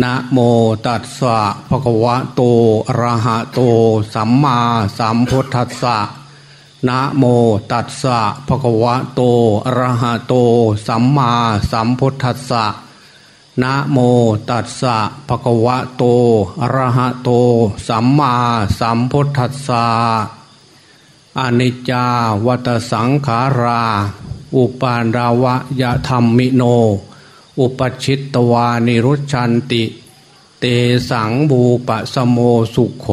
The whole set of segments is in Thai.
นะโมตัสสะภะคะวะโตอะระหะโต สัมมาสัมพุทธัสสะนะโมตัสสะภะคะวะโตอะระหะโต สัมมาสัมพุทธัสสะนะโมตัสสะภะคะวะโตอะระหะโต สัมมาสัมพุทธัสสะอนิจจาวัตสังขารา อุปาณาวะยะธรรมิโน อุปชิตตวานิรุชันติ เตสังบูปะสโมสุขโข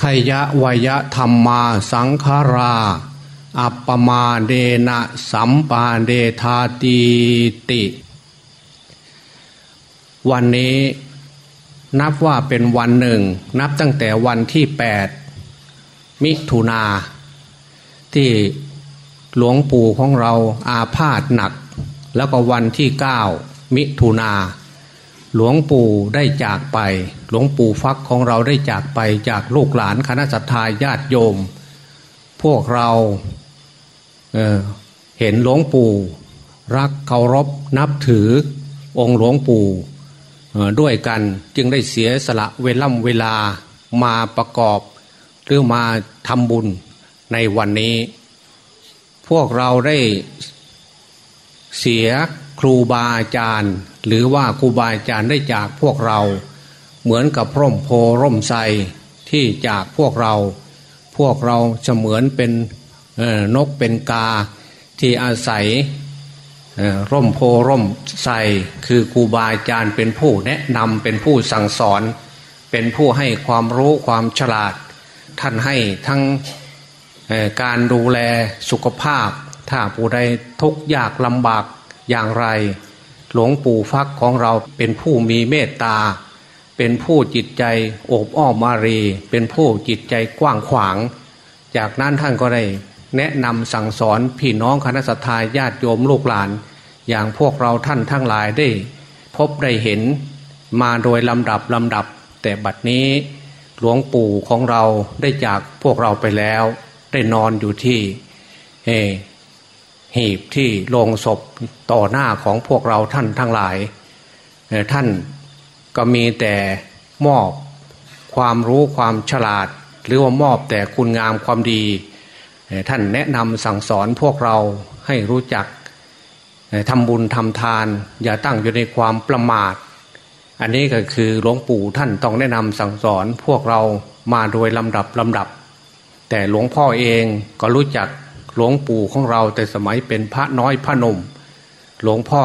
ขยะวยะธรรมาสังขารา อัปปมาเดนะสัมปาเดธาตีติ วันนี้นับว่าเป็นวันหนึ่ง นับตั้งแต่วันที่แปดมิถุนาที่หลวงปู่ของเราอาพาธหนัก แล้วก็วันที่เก้ามิถุนาหลวงปู่ได้จากไป หลวงปู่ฟักของเราได้จากไปจากลูกหลานคณะสัตยาญาติโยม พวกเราเเห็นหลวงปู่ รักเคารพนับถือองค์หลวงปู่ด้วยกันจึงได้เสียสละเวล่ำเวลามาประกอบหรือมาทำบุญในวันนี้ พวกเราได้ เสียครูบาอาจารย์ หรือว่าครูบาอาจารย์ได้จากพวกเรา เหมือนกับร่มโพร่มไทรที่จากพวกเรา พวกเราเสมือนเป็นนกเป็นกาที่อาศัยร่มโพร่มไทรคือครูบาอาจารย์เป็นผู้แนะนำเป็นผู้สั่งสอน เป็นผู้ให้ความรู้ความฉลาด ท่านให้ทั้งการดูแลสุขภาพ ถ้าผู้ใดทุกข์ยากลำบากอย่างไร หลวงปู่ฟักของเราเป็นผู้มีเมตตา เป็นผู้จิตใจโอบอ้อมมารี เป็นผู้จิตใจกว้างขวาง จากนั้นท่านก็ได้แนะนำสั่งสอนพี่น้องคณะสัตยาญาติโยมลูกหลาน อย่างพวกเราท่านทั้งหลายได้ พบได้เห็นมาโดยลำดับลำดับ แต่บัดนี้หลวงปู่ของเราได้จากพวกเราไปแล้ว ได้นอนอยู่ที่ หีบที่โลงศพต่อหน้าของพวกเราท่านทั้งหลาย ท่านก็มีแต่มอบความรู้ความฉลาด หรือว่ามอบแต่คุณงามความดี ท่านแนะนำสั่งสอนพวกเราให้รู้จักทำบุญทำทาน อย่าตั้งอยู่ในความประมาท อันนี้ก็คือหลวงปู่ท่านต้องแนะนำสั่งสอนพวกเรามาโดยลำดับลำดับ แต่หลวงพ่อเองก็รู้จัก หลวงปู่ของเราแต่สมัยเป็นพระน้อยพระนม หลวงพ่อ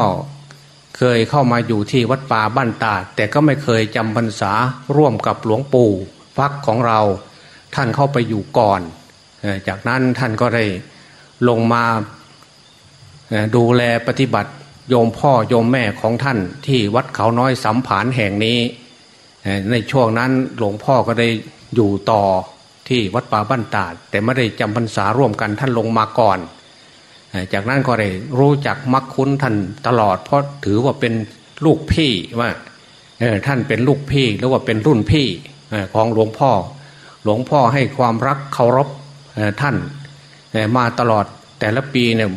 เคยเข้ามาอยู่ที่วัดป่าบ้านตาแต่ก็ไม่เคยจำพรรษาร่วมกับหลวงปู่ฟักของเรา ท่านเข้าไปอยู่ก่อน จากนั้นท่านก็ได้ลงมาดูแลปฏิบัติโยมพ่อโยมแม่ของท่านที่วัดเขาน้อยสัมผานแห่งนี้ ในช่วงนั้นหลวงพ่อก็ได้อยู่ต่อ ที่วัดป่าบ้านตาด แต่ไม่ได้จำพรรษาร่วมกันท่านลงมาก่อน จากนั้นก็ได้รู้จักมักคุ้นท่านตลอด เพราะถือว่าเป็นลูกพี่ว่าท่านเป็นลูกพี่หรือว่าเป็นรุ่นพี่ของหลวงพ่อ หลวงพ่อให้ความรักเคารพท่านมาตลอดแต่ละปีเนี่ย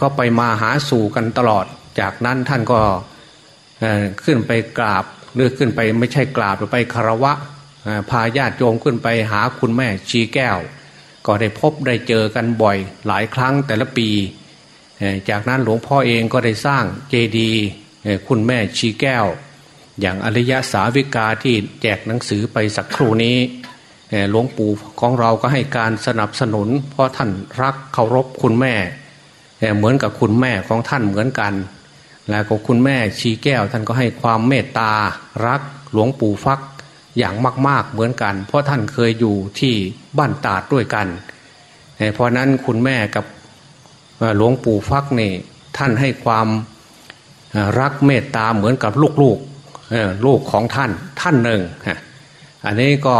ก็ไปมาหาสู่กันตลอด จากนั้นท่านก็ขึ้นไปกราบหรือขึ้นไปไม่ใช่กราบหรือไปคารวะ พาญาติโยมขึ้นไปหาคุณแม่ชีแก้ว ก็ได้พบได้เจอกันบ่อยหลายครั้งแต่ละปี จากนั้นหลวงพ่อเองก็ได้สร้างเจดีย์คุณแม่ชีแก้ว อย่างอริยสาวิกาที่แจกหนังสือไปสักครู่นี้หลวงปู่ของเราก็ให้การสนับสนุน เพราะท่านรักเคารพคุณแม่ เหมือนกับคุณแม่ของท่านเหมือนกัน แล้วก็คุณแม่ชีแก้วท่านก็ให้ความเมตตารักหลวงปู่ฟัก อย่างมาก ๆเหมือนกัน เพราะท่านเคยอยู่ที่บ้านตาดด้วยกัน เพราะนั้นคุณแม่กับหลวงปู่ฟักนี่ท่านให้ความรักเมตตาเหมือนกับลูกๆลูกของท่านท่านหนึ่ง อันนี้ก็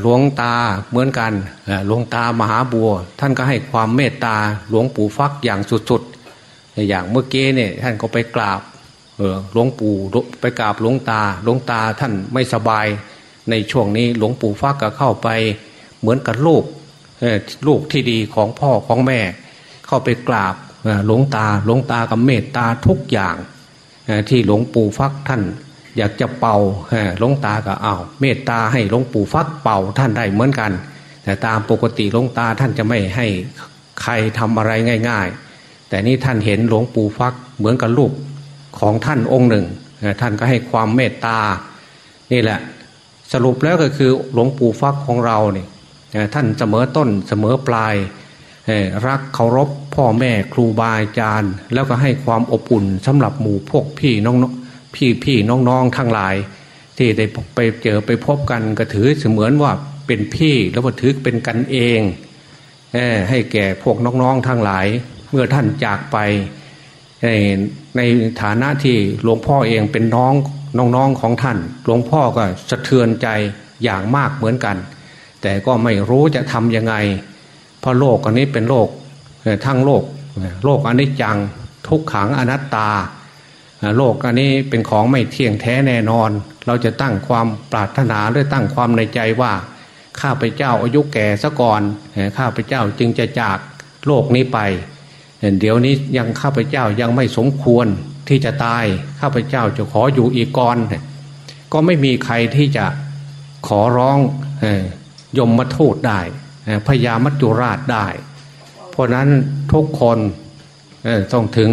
หลวงตาเหมือนกันหลวงตามหาบัว ท่านก็ให้ความเมตตาหลวงปู่ฟักอย่างสุดๆ อย่างเมื่อกี้เนี่ยท่านก็ไปกราบ หลวงปู่ไปกราบหลวงตา หลวงตาท่านไม่สบาย ในช่วงนี้หลวงปู่ฟักก็เข้าไปเหมือนกับลูกลูกที่ดีของพ่อของแม่ เข้าไปกราบหลวงตาหลวงตากับเมตตาทุกอย่างที่หลวงปู่ฟักท่าน อยากจะเป่าหลวงตาก็เอาเมตตาให้หลวงปู่ฟักเป่าท่านได้เหมือนกัน แต่ตามปกติหลวงตาท่านจะไม่ให้ใครทำอะไรง่าย ๆ แต่นี่ท่านเห็นหลวงปู่ฟักเหมือนกับลูก ของท่านองค์หนึ่ง ท่านก็ให้ความเมตตา นี่แหละ สรุปแล้วก็คือหลวงปู่ฟักของเราเนี่ยท่านเสมอต้นเสมอปลายรักเคารพพ่อแม่ครูบาอาจารย์ แล้วก็ให้ความอบอุ่นสำหรับหมู่พวกพี่น้องพี่พี่น้องๆทั้งหลาย ที่ได้ไปเจอไปพบกันก็ถือเสมือนว่าเป็นพี่แล้วก็ถือเป็นกันเองให้แก่พวกน้องๆทั้งหลาย เมื่อท่านจากไป ในฐานะที่หลวงพ่อเองเป็นน้องน้องๆของท่าน หลวงพ่อก็สะเทือนใจอย่างมากเหมือนกัน แต่ก็ไม่รู้จะทำยังไง เพราะโลกอันนี้เป็นโลกทั้งโลก โลกอันนี้จังทุกขังอนัตตา โลกอันนี้เป็นของไม่เที่ยงแท้แน่นอน เราจะตั้งความปรารถนาหรือตั้งความในใจว่า ข้าพเจ้าอายุแก่ซะก่อนข้าพเจ้าจึงจะจากโลกนี้ไป เดี๋ยวนี้ยังข้าพเจ้ายังไม่สมควรที่จะตายข้าพเจ้าจะขออยู่อีกก่อนก็ไม่มีใครที่จะขอร้องยมมาโทูตได้พญามัจจุราชได้ เพราะนั้นทุกคนต้องถึง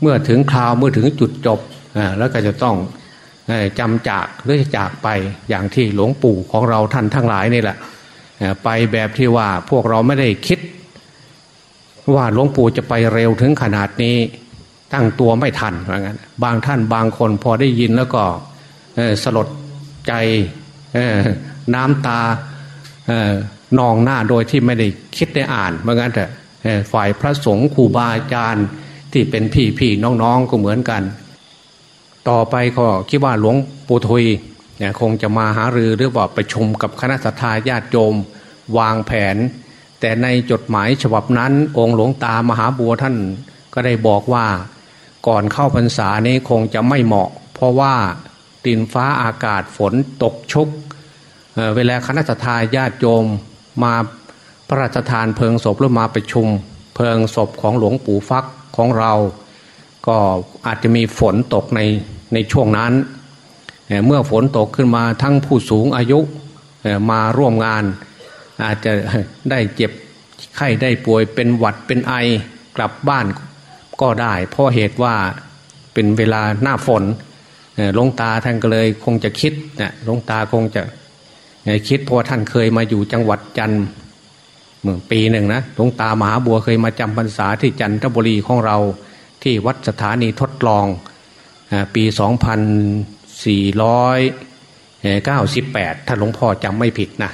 เมื่อถึงคราวเมื่อถึงจุดจบแล้วก็จะต้องจำจากหรือจากไปอย่างที่หลวงปู่ของเราท่านทั้งหลายนี่แหละไปแบบที่ว่าพวกเราไม่ได้คิด ว่าหลวงปู่จะไปเร็วถึงขนาดนี้ ตั้งตัวไม่ทันว่างั้นบางท่านบางคนพอได้ยินแล้วก็สลดใจน้ำตานองหน้าโดยที่ไม่ได้คิดได้อ่านเหมือนกันแต่ฝ่ายพระสงฆ์ครูบาอาจารย์ที่เป็นพี่พี่น้องๆก็เหมือนกัน ต่อไปก็คิดว่าหลวงปู่ทุยเนี่ยคงจะมาหารือหรือว่าประชุมกับคณะสัตยาญาติโยมวางแผน แต่ในจดหมายฉบับนั้น องค์หลวงตามหาบัวท่านก็ได้บอกว่า ก่อนเข้าพรรษานี้คงจะไม่เหมาะ เพราะว่าดินฟ้าอากาศฝนตกชุกเเวลาคณะทาญาติโยมมาพระราชทานเพลิงศพหรือมาประชุม เพลิงศพของหลวงปู่ฟักของเรา ก็อาจจะมีฝนตกในในช่วงนั้น เมื่อฝนตกขึ้นมาทั้งผู้สูงอายุมาร่วมงาน อาจจะได้เจ็บไข้ได้ป่วยเป็นหวัดเป็นไอกลับบ้านก็ได้เพราะเหตุว่าเป็นเวลาหน้าฝนหลวงตาท่านก็เลยคงจะคิดนะหลวงตาคงจะคิดเพราะท่านเคยมาอยู่จังหวัดจันทร์เมื่อปีหนึ่งนะหลวงตามหาบัวเคยมาจำพรรษาที่จันทบุรีของเราที่วัดสถานีทดลองปี 2498 ถ้าหลวงพ่อจำไม่ผิดนะ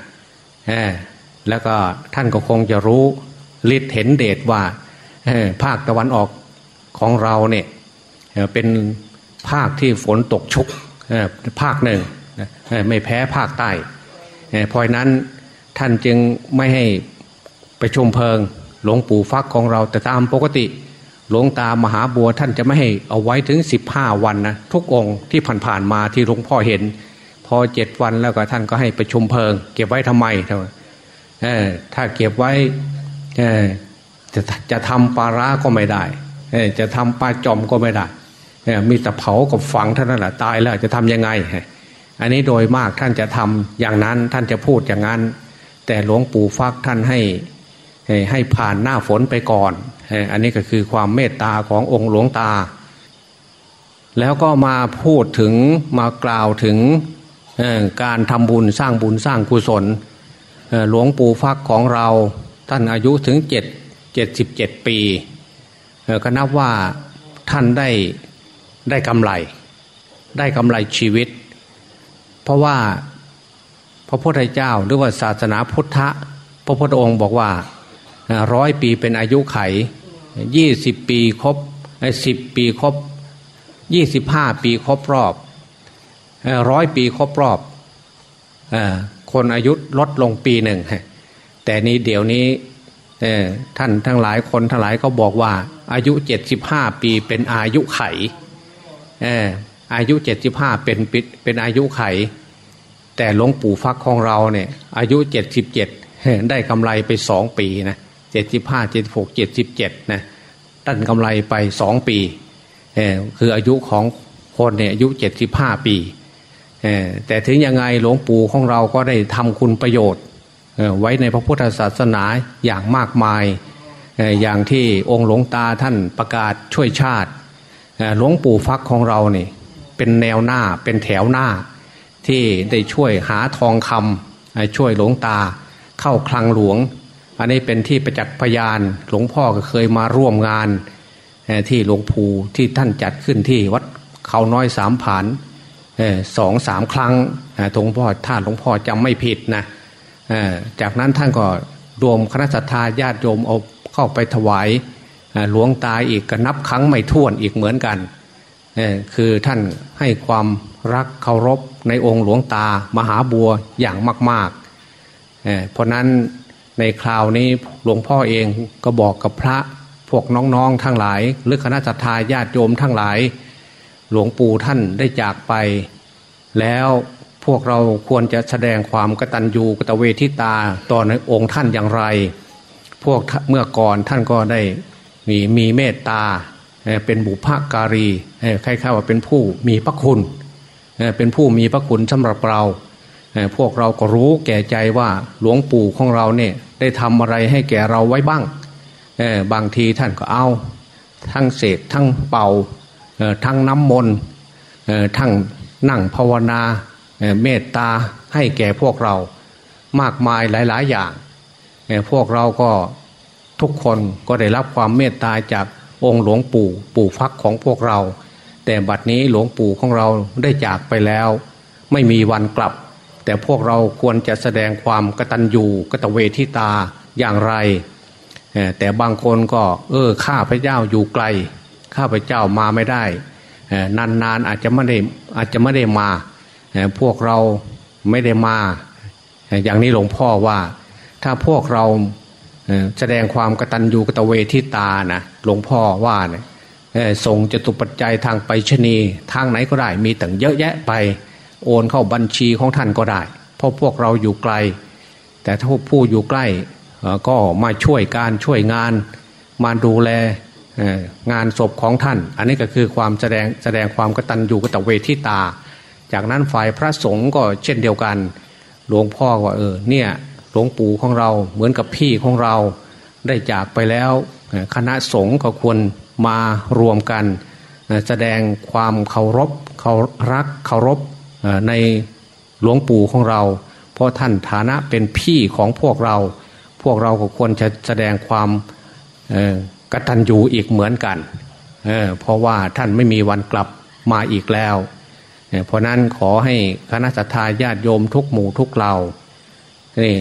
แล้วก็ท่านก็คงจะรู้ฤทธิ์เห็นเดชว่าภาคตะวันออกของเราเนี่ยเป็นภาคที่ฝนตกชุกภาคหนึ่งไม่แพ้ภาคใต้เพราะนั้นท่านจึงไม่ให้ไปชมเพลิงหลวงปู่ฟักของเราแต่ตามปกติหลวงตามหาบัวท่านจะไม่ให้เอาไว้ถึงสิบห้าวันนะทุกองค์ที่ผ่านๆมาที่หลวงพ่อเห็น พอเจ็ดวันแล้วก็ท่านก็ให้ไปชมเพลิง เก็บไว้ทำไมทำไมถ้าเก็บไว้จะจะทำปลาร้าก็ไม่ได้จะทำปลาจอมก็ไม่ได้มีแต่เผากับฝังเท่านั้นแหละตายแล้วจะทํำยังไง อันนี้โดยมากท่านจะทำอย่างนั้นท่านจะพูดอย่างนั้น แต่หลวงปู่ฟักท่านให้ให้ผ่านหน้าฝนไปก่อน อันนี้ก็คือความเมตตาขององค์หลวงตา แล้วก็มาพูดถึงมากล่าวถึง การทำบุญสร้างบุญสร้างกุศลหลวงปู่ฟักของเราท่านอายุถึงเจ็ดเจ็ดสิบเจ็ดปีก็นับว่าท่านได้ได้กำไร ได้กำไรชีวิต เพราะว่าพระพุทธเจ้าหรือว่าศาสนาพุทธพระพุทธองค์บอกว่าร้อยปีเป็นอายุไขยี่สิบปีครบสิบปีครบยี่สิบห้าปีครบรอบ ร้อยปีครบรอบคนอายุลดลงปีหนึ่งแต่นี้เดี๋ยวนี้ท่านทั้งหลายคนทั้งหลายก็บอกว่า อายุเจ็ดสิบห้าปีเป็นอายุไขอายุเจ็ดสิบห้าเป็นเป็นอายุไข แต่หลวงปู่ฟักของเราเนี่ยอายุเจ็ดสิบเจ็ดได้กำไรไปสองปีนะเจ็ดสิบห้าเจ็ดหกเจ็ดสิบเจ็ดนะตั้นกำไรไปสองปีคืออายุของคนเนี่ยอายุเจ็ดสิบห้าปี แต่ถึงยังไงหลวงปู่ของเราก็ได้ทำคุณประโยชน์ไว้ในพระพุทธศาสนาอย่างมากมาย อย่างที่องค์หลวงตาท่านประกาศช่วยชาติหลวงปู่ฟักของเราเนี่ยเป็นแนวหน้าเป็นแถวหน้า ที่ได้ช่วยหาทองคำช่วยหลวงตาเข้าคลังหลวง อันนี้เป็นที่ประจักษ์พยานหลวงพ่อก็เคยมาร่วมงานที่หลวงปู่ที่ท่านจัดขึ้นที่วัดเขาน้อยสามผาน สองสามครั้งหลวงพ่อท่านหลวงพ่อจำไม่ผิดนะจากนั้นท่านก็รวมคณะสัตยาญาติโยมเอาเข้าไปถวายหลวงตาอีกก็นับครั้งไม่ถ้วนอีกเหมือนกัน คือท่านให้ความรักเคารพในองค์หลวงตามหาบัวอย่างมากๆ เพราะนั้นในคราวนี้หลวงพ่อเองก็บอกกับพระพวกน้องๆทั้งหลาย หรือคณะทาญาติโยมทั้งหลาย หลวงปู่ท่านได้จากไป แล้วพวกเราควรจะแสดงความกตัญญูกตเวทิตาต่อในองค์ท่านอย่างไร พวกเมื่อก่อนท่านก็ได้มีมีเมตตาเป็นบุพการีใครๆว่าเป็นผู้มีพระคุณเป็นผู้มีพระคุณสำหรับเราพวกเราก็รู้แก่ใจว่าหลวงปู่ของเราเนี่ยได้ทำอะไรให้แก่เราไว้บ้างบางทีท่านก็เอา ทั้งเศษทั้งเป่า ทั้งน้ำมนต์ทั้งนั่งภาวนาเมตตาให้แก่พวกเรามากมายหลาย ๆ อย่าง พวกเราก็ทุกคนก็ได้รับความเมตตาจากองค์หลวงปู่ปู่ฟักของพวกเรา แต่บัดนี้หลวงปู่ของเราได้จากไปแล้ว ไม่มีวันกลับ แต่พวกเราควรจะแสดงความกตัญญูกตเวทิตาอย่างไร แต่บางคนก็ เออข้าพระเจ้าอยู่ไกล ข้าพเจ้ามาไม่ได้นานๆอาจจะไม่ได้อาจจะไม่ได้มาพวกเราไม่ได้มา อย่างนี้หลวงพ่อว่า ถ้าพวกเราแสดงความกตัญญูกตเวทิตานะหลวงพ่อว่าเนี่ยส่งจตุปัจจัยทางไปชนีทางไหนก็ได้ มีตั้งเยอะแยะไปโอนเข้าบัญชีของท่านก็ได้ เพราะพวกเราอยู่ไกล แต่ถ้าผู้อยู่ใกล้ก็มาช่วยการช่วยงาน มาดูแล งานศพของท่าน อันนี้ก็คือความแสดงแสดงความกตัญญูกตเวทิตา จากนั้นฝ่ายพระสงฆ์ก็เช่นเดียวกัน หลวงพ่อว่าเออเนี่ยหลวงปู่ของเราเหมือนกับพี่ของเราได้จากไปแล้วคณะสงฆ์ก็ควรมารวมกัน แสดงความเคารพเขารักเคารพในหลวงปู่ของเรา เพราะท่านฐานะเป็นพี่ของพวกเรา พวกเราก็ควรจะแสดงความ กตัญญูอีกเหมือนกันเเพราะว่าท่านไม่มีวันกลับมาอีกแล้วเพราะนั้นขอให้คณะสัตยาติโยมทุกหมู่ทุกเหล่านี่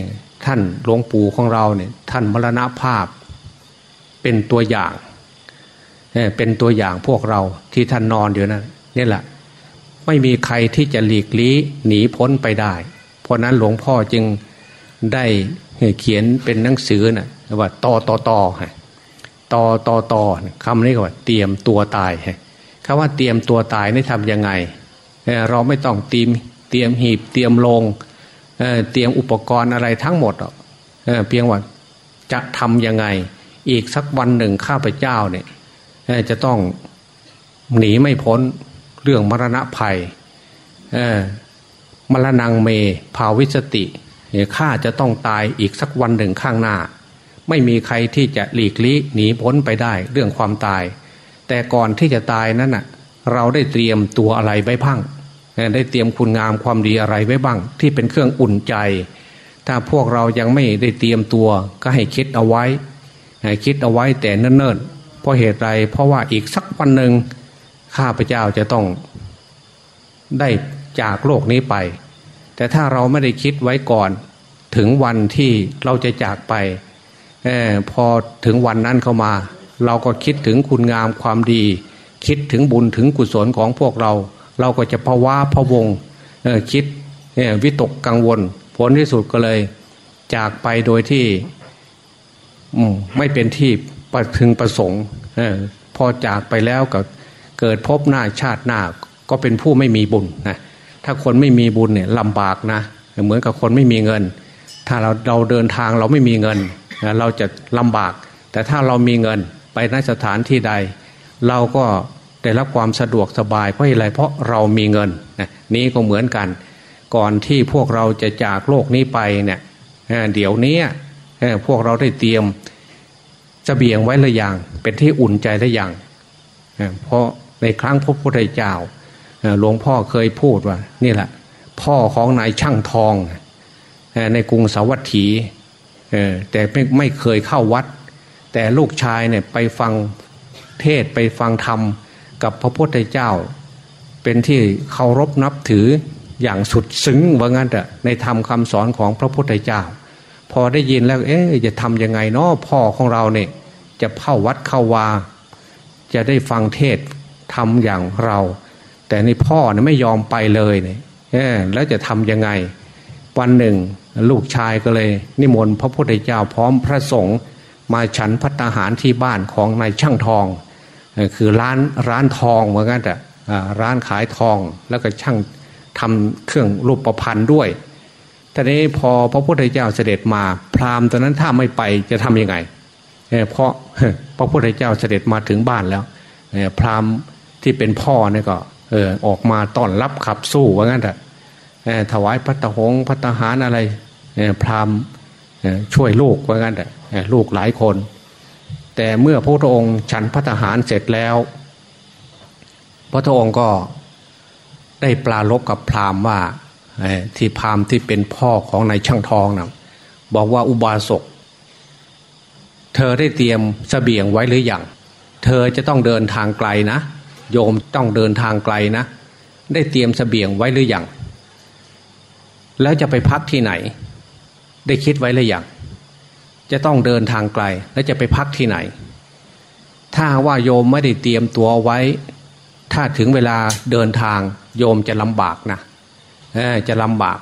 ท่านหลวงปู่ของเราเนี่ยท่านมรณภาพเป็นตัวอย่างเป็นตัวอย่างพวกเราที่ท่านนอนอยู่นั่นนี่แหละ ไม่มีใครที่จะหลีกลี้หนีพ้นไปได้ เพราะนั้นหลวงพ่อจึงได้เขียนเป็นหนังสือนะ่ะว่าต่อต่อต่อ ต่อต่อต่อคำนี้ก็ว่าเตรียมตัวตายคำว่าเตรียมตัวตายนี่ทำยังไง เราไม่ต้องเตรียมเตรียมหีบเตรียมลงเตรียมอุปกรณ์อะไรทั้งหมดเเพียงว่าจะทำยังไง อีกสักวันหนึ่งข้าพเจ้าเนี่ยจะต้องหนีไม่พ้นเรื่องมรณะภัยมรณงเมภาวิสติข้าจะต้องตายอีกสักวันหนึ่งข้างหน้า ไม่มีใครที่จะหลีกลี่หนีพ้นไปได้เรื่องความตาย แต่ก่อนที่จะตายนั้นน่ะ เราได้เตรียมตัวอะไรไว้พังได้เตรียมคุณงามความดีอะไรไว้บ้าง ที่เป็นเครื่องอุ่นใจ ถ้าพวกเรายังไม่ได้เตรียมตัวก็ให้คิดเอาไว้คิดเอาไว้แต่เนิ่นๆเพราะเหตุไรเพราะว่าอีกสักวันหนึ่งข้าพเจ้าจะต้องได้จากโลกนี้ไป แต่ถ้าเราไม่ได้คิดไว้ก่อน ถึงวันที่เราจะจากไป อพอถึงวันนั้นเข้ามา เราก็คิดถึงคุณงามความดี คิดถึงบุญถึงกุศลของพวกเรา เราก็จะภาวะพะวงคิดวิตกกังวล ผลที่สุดก็เลย จากไปโดยที่ไม่เป็นที่ประพึงประสงค์พอจากไปแล้วก็เกิดพบหน้าชาติหน้าก็เป็นผู้ไม่มีบุญนะถ้าคนไม่มีบุญเนี่ยลำบากนะเหมือนกับคนไม่มีเงิน ถ้าเราเราเดินทางเราไม่มีเงิน เราจะลำบาก แต่ถ้าเรามีเงินไปนสถานที่ใด เราก็ได้รับความสะดวกสบายเพราะอะไรเพราะเรามีเงินนะนี้ก็เหมือนกัน ก่อนที่พวกเราจะจากโลกนี้ไปเนี่ยเดี๋ยวนี้พวกเราได้เตรียมจะเบี่ยงไว้หรือยังเป็นที่อุ่นใจหรือยังเพราะในครั้งพระพุทธเจ้าหลวงพ่อเคยพูดว่า นี่แหละ พ่อของนายช่างทองในกรุงสาวัตถี แต่ไม่ไม่เคยเข้าวัด แต่ลูกชายเนี่ยไปฟังเทศไปฟังธรรมกับพระพุทธเจ้า เป็นที่เคารพนับถืออย่างสุดซึ้งว่างั้นแต่ในธรรมคาสอนของพระพุทธเจ้า พอได้ยินแล้ว เอ๊ะจะทำยังไงเนาะพ่อของเราเนี่ยจะเข้าวัดเข้าวา จะได้ฟังเทศทำอย่างเรา แต่ในพ่อเนี่ยไม่ยอมไปเลยเนี่ยแล้วจะทำยังไง วันหนึ่ง ลูกชายก็เลย นิมนต์พระพุทธเจ้าพร้อมพระสงฆ์มาฉันพัตาหารที่บ้านของนายช่างทอง คือร้านร้านทองเหมือนกันแต่ร้านขายทองแล้วก็ช่างทำเครื่องรูปประพันธ์ด้วยทีนี้พอพระพุทธเจ้าเสด็จมา พราหมณ์ตอนนั้นถ้าไม่ไปจะทํำยังไงเพราะพระพุทธเจ้าเสด็จมาถึงบ้านแล้วพราหมณ์ที่เป็นพ่อเนี่ยก็เออออกมาต้อนรับขับสู้ว่างั้นแต่ถวายพัตหงพัตหารอะไร พราหมณ์ช่วยลูกว่างั้นแต่ลูกหลายคน แต่เมื่อพระองค์ฉันพัฒหารเสร็จแล้ว พระองค์ก็ได้ปลาลบกับพราหมณ์ว่าที่พราหมณ์ที่เป็นพ่อของนายช่างทองนะบอกว่าอุบาสกเธอได้เตรียมสเสบียงไว้หรืออยังเธอจะต้องเดินทางไกลนะ โยมต้องเดินทางไกลนะ ได้เตรียมสเสบียงไว้หรืออยังแล้วจะไปพักที่ไหน ได้คิดไว้หรือยังจะต้องเดินทางไกลและจะไปพักที่ไหน ถ้าว่าโยมไม่ได้เตรียมตัวไว้ ถ้าถึงเวลาเดินทางโยมจะลำบากนะจะลำบาก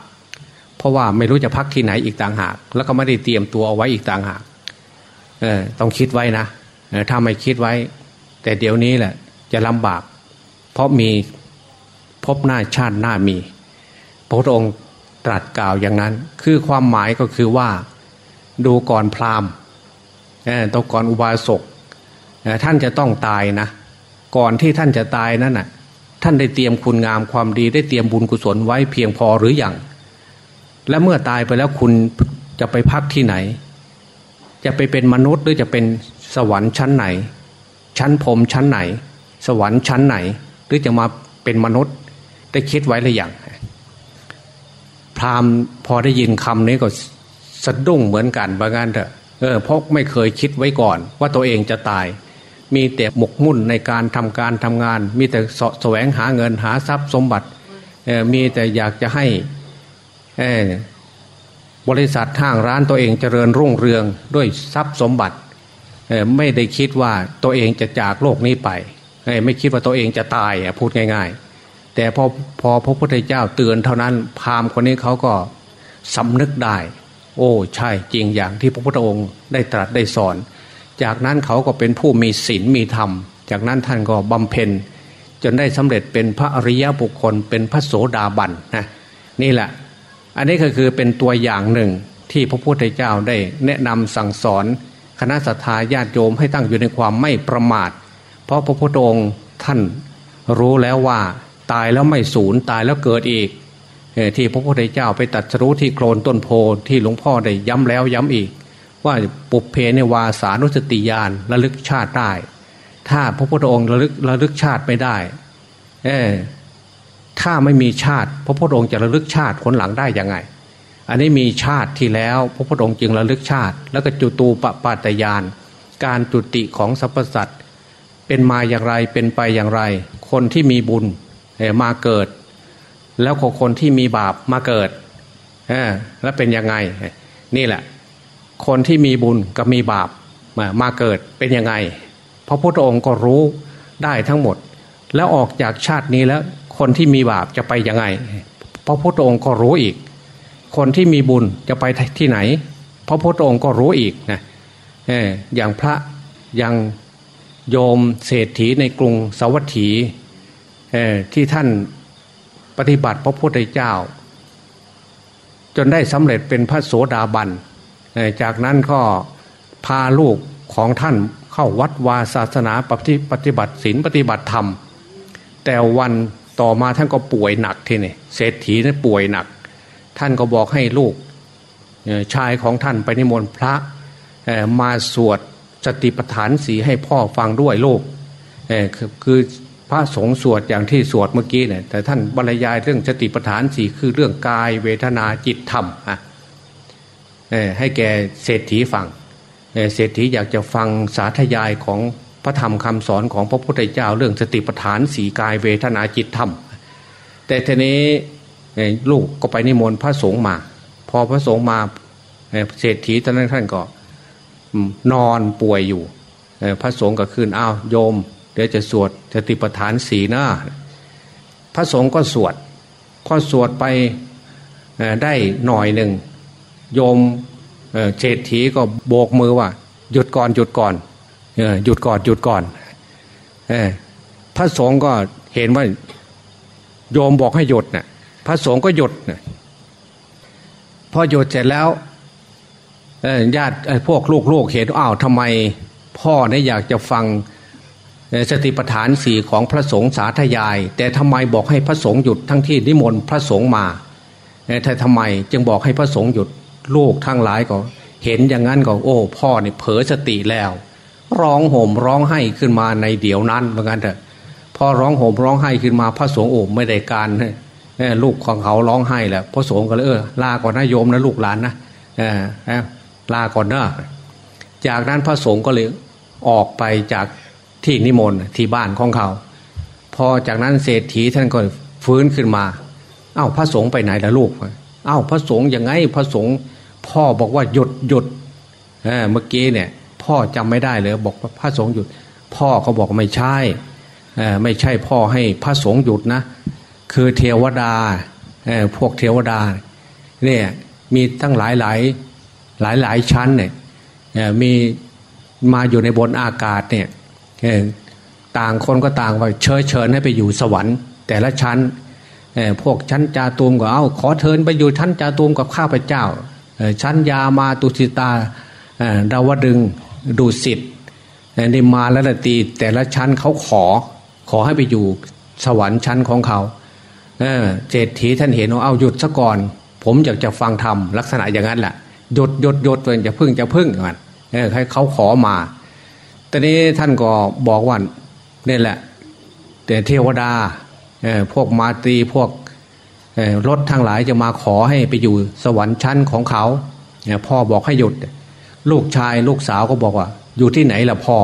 เพราะว่าไม่รู้จะพักที่ไหนอีกต่างหาก แล้วก็ไม่ได้เตรียมตัวเอาไว้อีกต่างหากต้องคิดไว้นะถ้าไม่คิดไว้ แต่เดี๋ยวนี้แหละ จะลำบาก เพราะมีพบหน้าชาติหน้ามี พระองค์ ตรัสกล่าวอย่างนั้น คือความหมายก็คือว่า ดูก่อนพราหมณ์ตัวก่อนอุบาสกท่านจะต้องตายนะ ก่อนที่ท่านจะตายนั่นน่ะ ท่านได้เตรียมคุณงามความดีได้เตรียมบุญกุศลไว้เพียงพอหรืออยังและเมื่อตายไปแล้วคุณจะไปพักที่ไหน จะไปเป็นมนุษย์หรือจะเป็นสวรรค์ชั้นไหน ชั้นพรมชั้นไหน สวรรค์ชั้นไหน หรือจะมาเป็นมนุษย์ ได้คิดไว้หรือยังามพอได้ยินคำนี้ก็สะดุ้งเหมือนกันบางงานเถอะเออเพราะไม่เคยคิดไว้ก่อน ว่าตัวเองจะตาย มีแต่หมกมุ่นในการทำการทำงาน มีแต่สแสวงหาเงินหาทรัพย์สมบัติเออมีแต่อยากจะให้เออบริษัททางร้านตัวเองเจริญรุ่งเรืองด้วยทรัพย์สมบัติเออไม่ได้คิดว่าตัวเองจะจากโลกนี้ไปเออไม่คิดว่าตัวเองจะตายอะพูดง่าย ๆ แต่พอพอพระพุทธเจ้าเตือนเท่านั้น พราหมณ์คนนี้เขาก็สำนึกได้ โอ้ใช่จริงอย่างที่พระพุทธองค์ได้ตรัสได้สอน จากนั้นเขาก็เป็นผู้มีศีลมีธรรม จากนั้นท่านก็บำเพ็ญ จนได้สำเร็จเป็นพระอริยบุคคล เป็นพระโสดาบันนะนี่แหละ อันนี้ก็คือเป็นตัวอย่างหนึ่งที่พระพุทธเจ้าได้แนะนำสั่งสอน คณะสัตยาญาติโยมให้ตั้งอยู่ในความไม่ประมาท เพราะพระพุทธองค์ท่านรู้แล้วว่า ตายแล้วไม่สูญตายแล้วเกิดอีกที่พระพุทธเจ้าไปตัดสู้ที่โคลนต้นโพที่หลวงพ่อได้ย้ำแล้วย้ำอีก ว่าปุเพในวาสานุสติญาณระลึกชาติได้ ถ้าพระพุทธองค์ระลึกระลึกชาติไม่ได้ เออถ้าไม่มีชาติ พระพุทธองค์จะระลึกชาติคนหลังได้ยังไง อันนี้มีชาติที่แล้วพระพุทธองค์จึงระลึกชาติ แล้วก็จุตูปปาตยาน การจุติของสรรพสัตว์เป็นมาอย่างไรเป็นไปอย่างไร คนที่มีบุญ มาเกิด แล้วคนที่มีบาปมาเกิดแล้วเป็นยังไง นี่แหละ คนที่มีบุญกับมีบาปมามาเกิดเป็นยังไงพระพุทธองค์ก็รู้ได้ทั้งหมด แล้วออกจากชาตินี้แล้ว คนที่มีบาปจะไปยังไงพระพุทธองค์ก็รู้อีก คนที่มีบุญจะไปที่ไหน พระพุทธองค์ก็รู้อีกนะอย่างพระยังโยมเศรษฐีในกรุงสวัสถี ที่ท่านปฏิบัติพระพุทธเจ้า จนได้สำเร็จเป็นพระโสดาบันจากนั้นก็พาลูกของท่านเข้าวัดวาศาสนาปฏิปฏิบัติศีลปฏิบัติธรรม แต่วันต่อมาท่านก็ป่วยหนักทีนี่เศรษฐีนั้นป่วยหนัก ท่านก็บอกให้ลูกชายของท่านไปนิมนต์พระมาสวดสติปัฏฐานสีให้พ่อฟังด้วยลูกคือ พระสงฆ์สวดอย่างที่สวดเมื่อกี้เนี่ยแต่ท่านบรรยายเรื่องสติปัฏฐานสี่คือเรื่องกายเวทนาจิตธรรมอะให้แกเศรษฐีฟังเศรษฐีอยากจะฟังสาธยายของพระธรรมคำสอนของพระพุทธเจ้าเรื่องสติปัฏฐานสีกายเวทนาจิตธรรม แต่ทีนี้ลูกก็ไปนิมนต์พระสงฆ์มา พอพระสงฆ์มาเศรษฐีตอนนั้นท่านก็นอนป่วยอยู่พระสงฆ์ก็คืนอ้าวโยม เดี๋ยวจะสวดสติปฐานสีหน้า พระสงฆ์ก็สวดก็สวดไปได้หน่อยหนึ่งโยมเศรษฐีก็โบกมือว่า หยุดก่อนหยุดก่อนหยุดก่อนหยุดก่อนพระสงฆ์ก็เห็นว่าโยมบอกให้หยุดนะ่ะพระสงฆ์ก็หยุดนะพอหยุดเสร็จแล้วญาติพวกลูกๆเห็นอ้าวทำไมพ่อเนี่ยอยากจะฟัง สติปัฏฐานสี่ของพระสงฆ์สาธยาย แต่ทำไมบอกให้พระสงฆ์หยุดทั้งที่นิมนต์พระสงฆ์มาแต่ทำไมจึงบอกให้พระสงฆ์หยุดลูกทั้งหลายก็ เห็นอย่างนั้นก็โอ้พ่อเนี่เผลอสติแล้ว ร้องโหมร้องไห้ขึ้นมาในเดี๋ยวนั้นเหมือนกันเถอะพอร้องโหมร้องไห้ขึ้นมาพระสงฆ์โอ้ไม่ได้การลูกของเขาร้องไห้แหละพระสงฆ์ก็เลยเออลาก่อนนะโยมนะลูกหลานนะลาก่อนเนอะจากนั้นพระสงฆ์ก็เลยออกไปจาก ที่นิมนต์ที่บ้านของเขา พอจากนั้นเศรษฐีท่านก็ฟื้นขึ้นมา เอ้าพระสงฆ์ไปไหนล่ะลูก เอ้าพระสงฆ์ยังไงพระสงฆ์พ่อบอกว่าหยุดหยุดเมื่อกี้เนี่ย พ่อจำไม่ได้เลยบอกพระสงฆ์หยุด พ่อเขาบอกไม่ใช่ไม่ใช่พ่อให้พระสงฆ์หยุดนะ คือเทวดาพวกเทวดาเนี่ยมีตั้งหลายหลายหลายหลายชั้นเนี่ยมีมาอยู่ในบนอากาศเนี่ย ต่างคนก็ต่างว่าเชิญเชิญให้ไปอยู่สวรรค์ แต่ละชั้นพวกชั้นจาตูมก็เอาขอเชิญไปอยู่ชั้นจาตูมกับข้าพเจ้า ชั้นยามาตุสิตาดาวดึงดูสิทธิ์นิมาและตีแต่ละชั้นเขาขอขอให้ไปอยู่สวรรค์ชั้นของเขาเจตถีท่านเห็นว่าเอาหยุดซะก่อน ผมอยากจะฟังธรรมลักษณะอย่างนั้นแหละหยุดหยุดหยุดเลยจะพึ่งจะพึ่งกันให้เขาขอมา ตอนนี้ท่านก็บอกว่านี่แหละ แต่เทวดาพวกมาตีพวกรถทั้งหลายจะมาขอให้ไปอยู่สวรรค์ชั้นของเขาพ่อบอกให้หยุด ลูกชายลูกสาวก็บอกว่า อยู่ที่ไหนล่ะพ่อ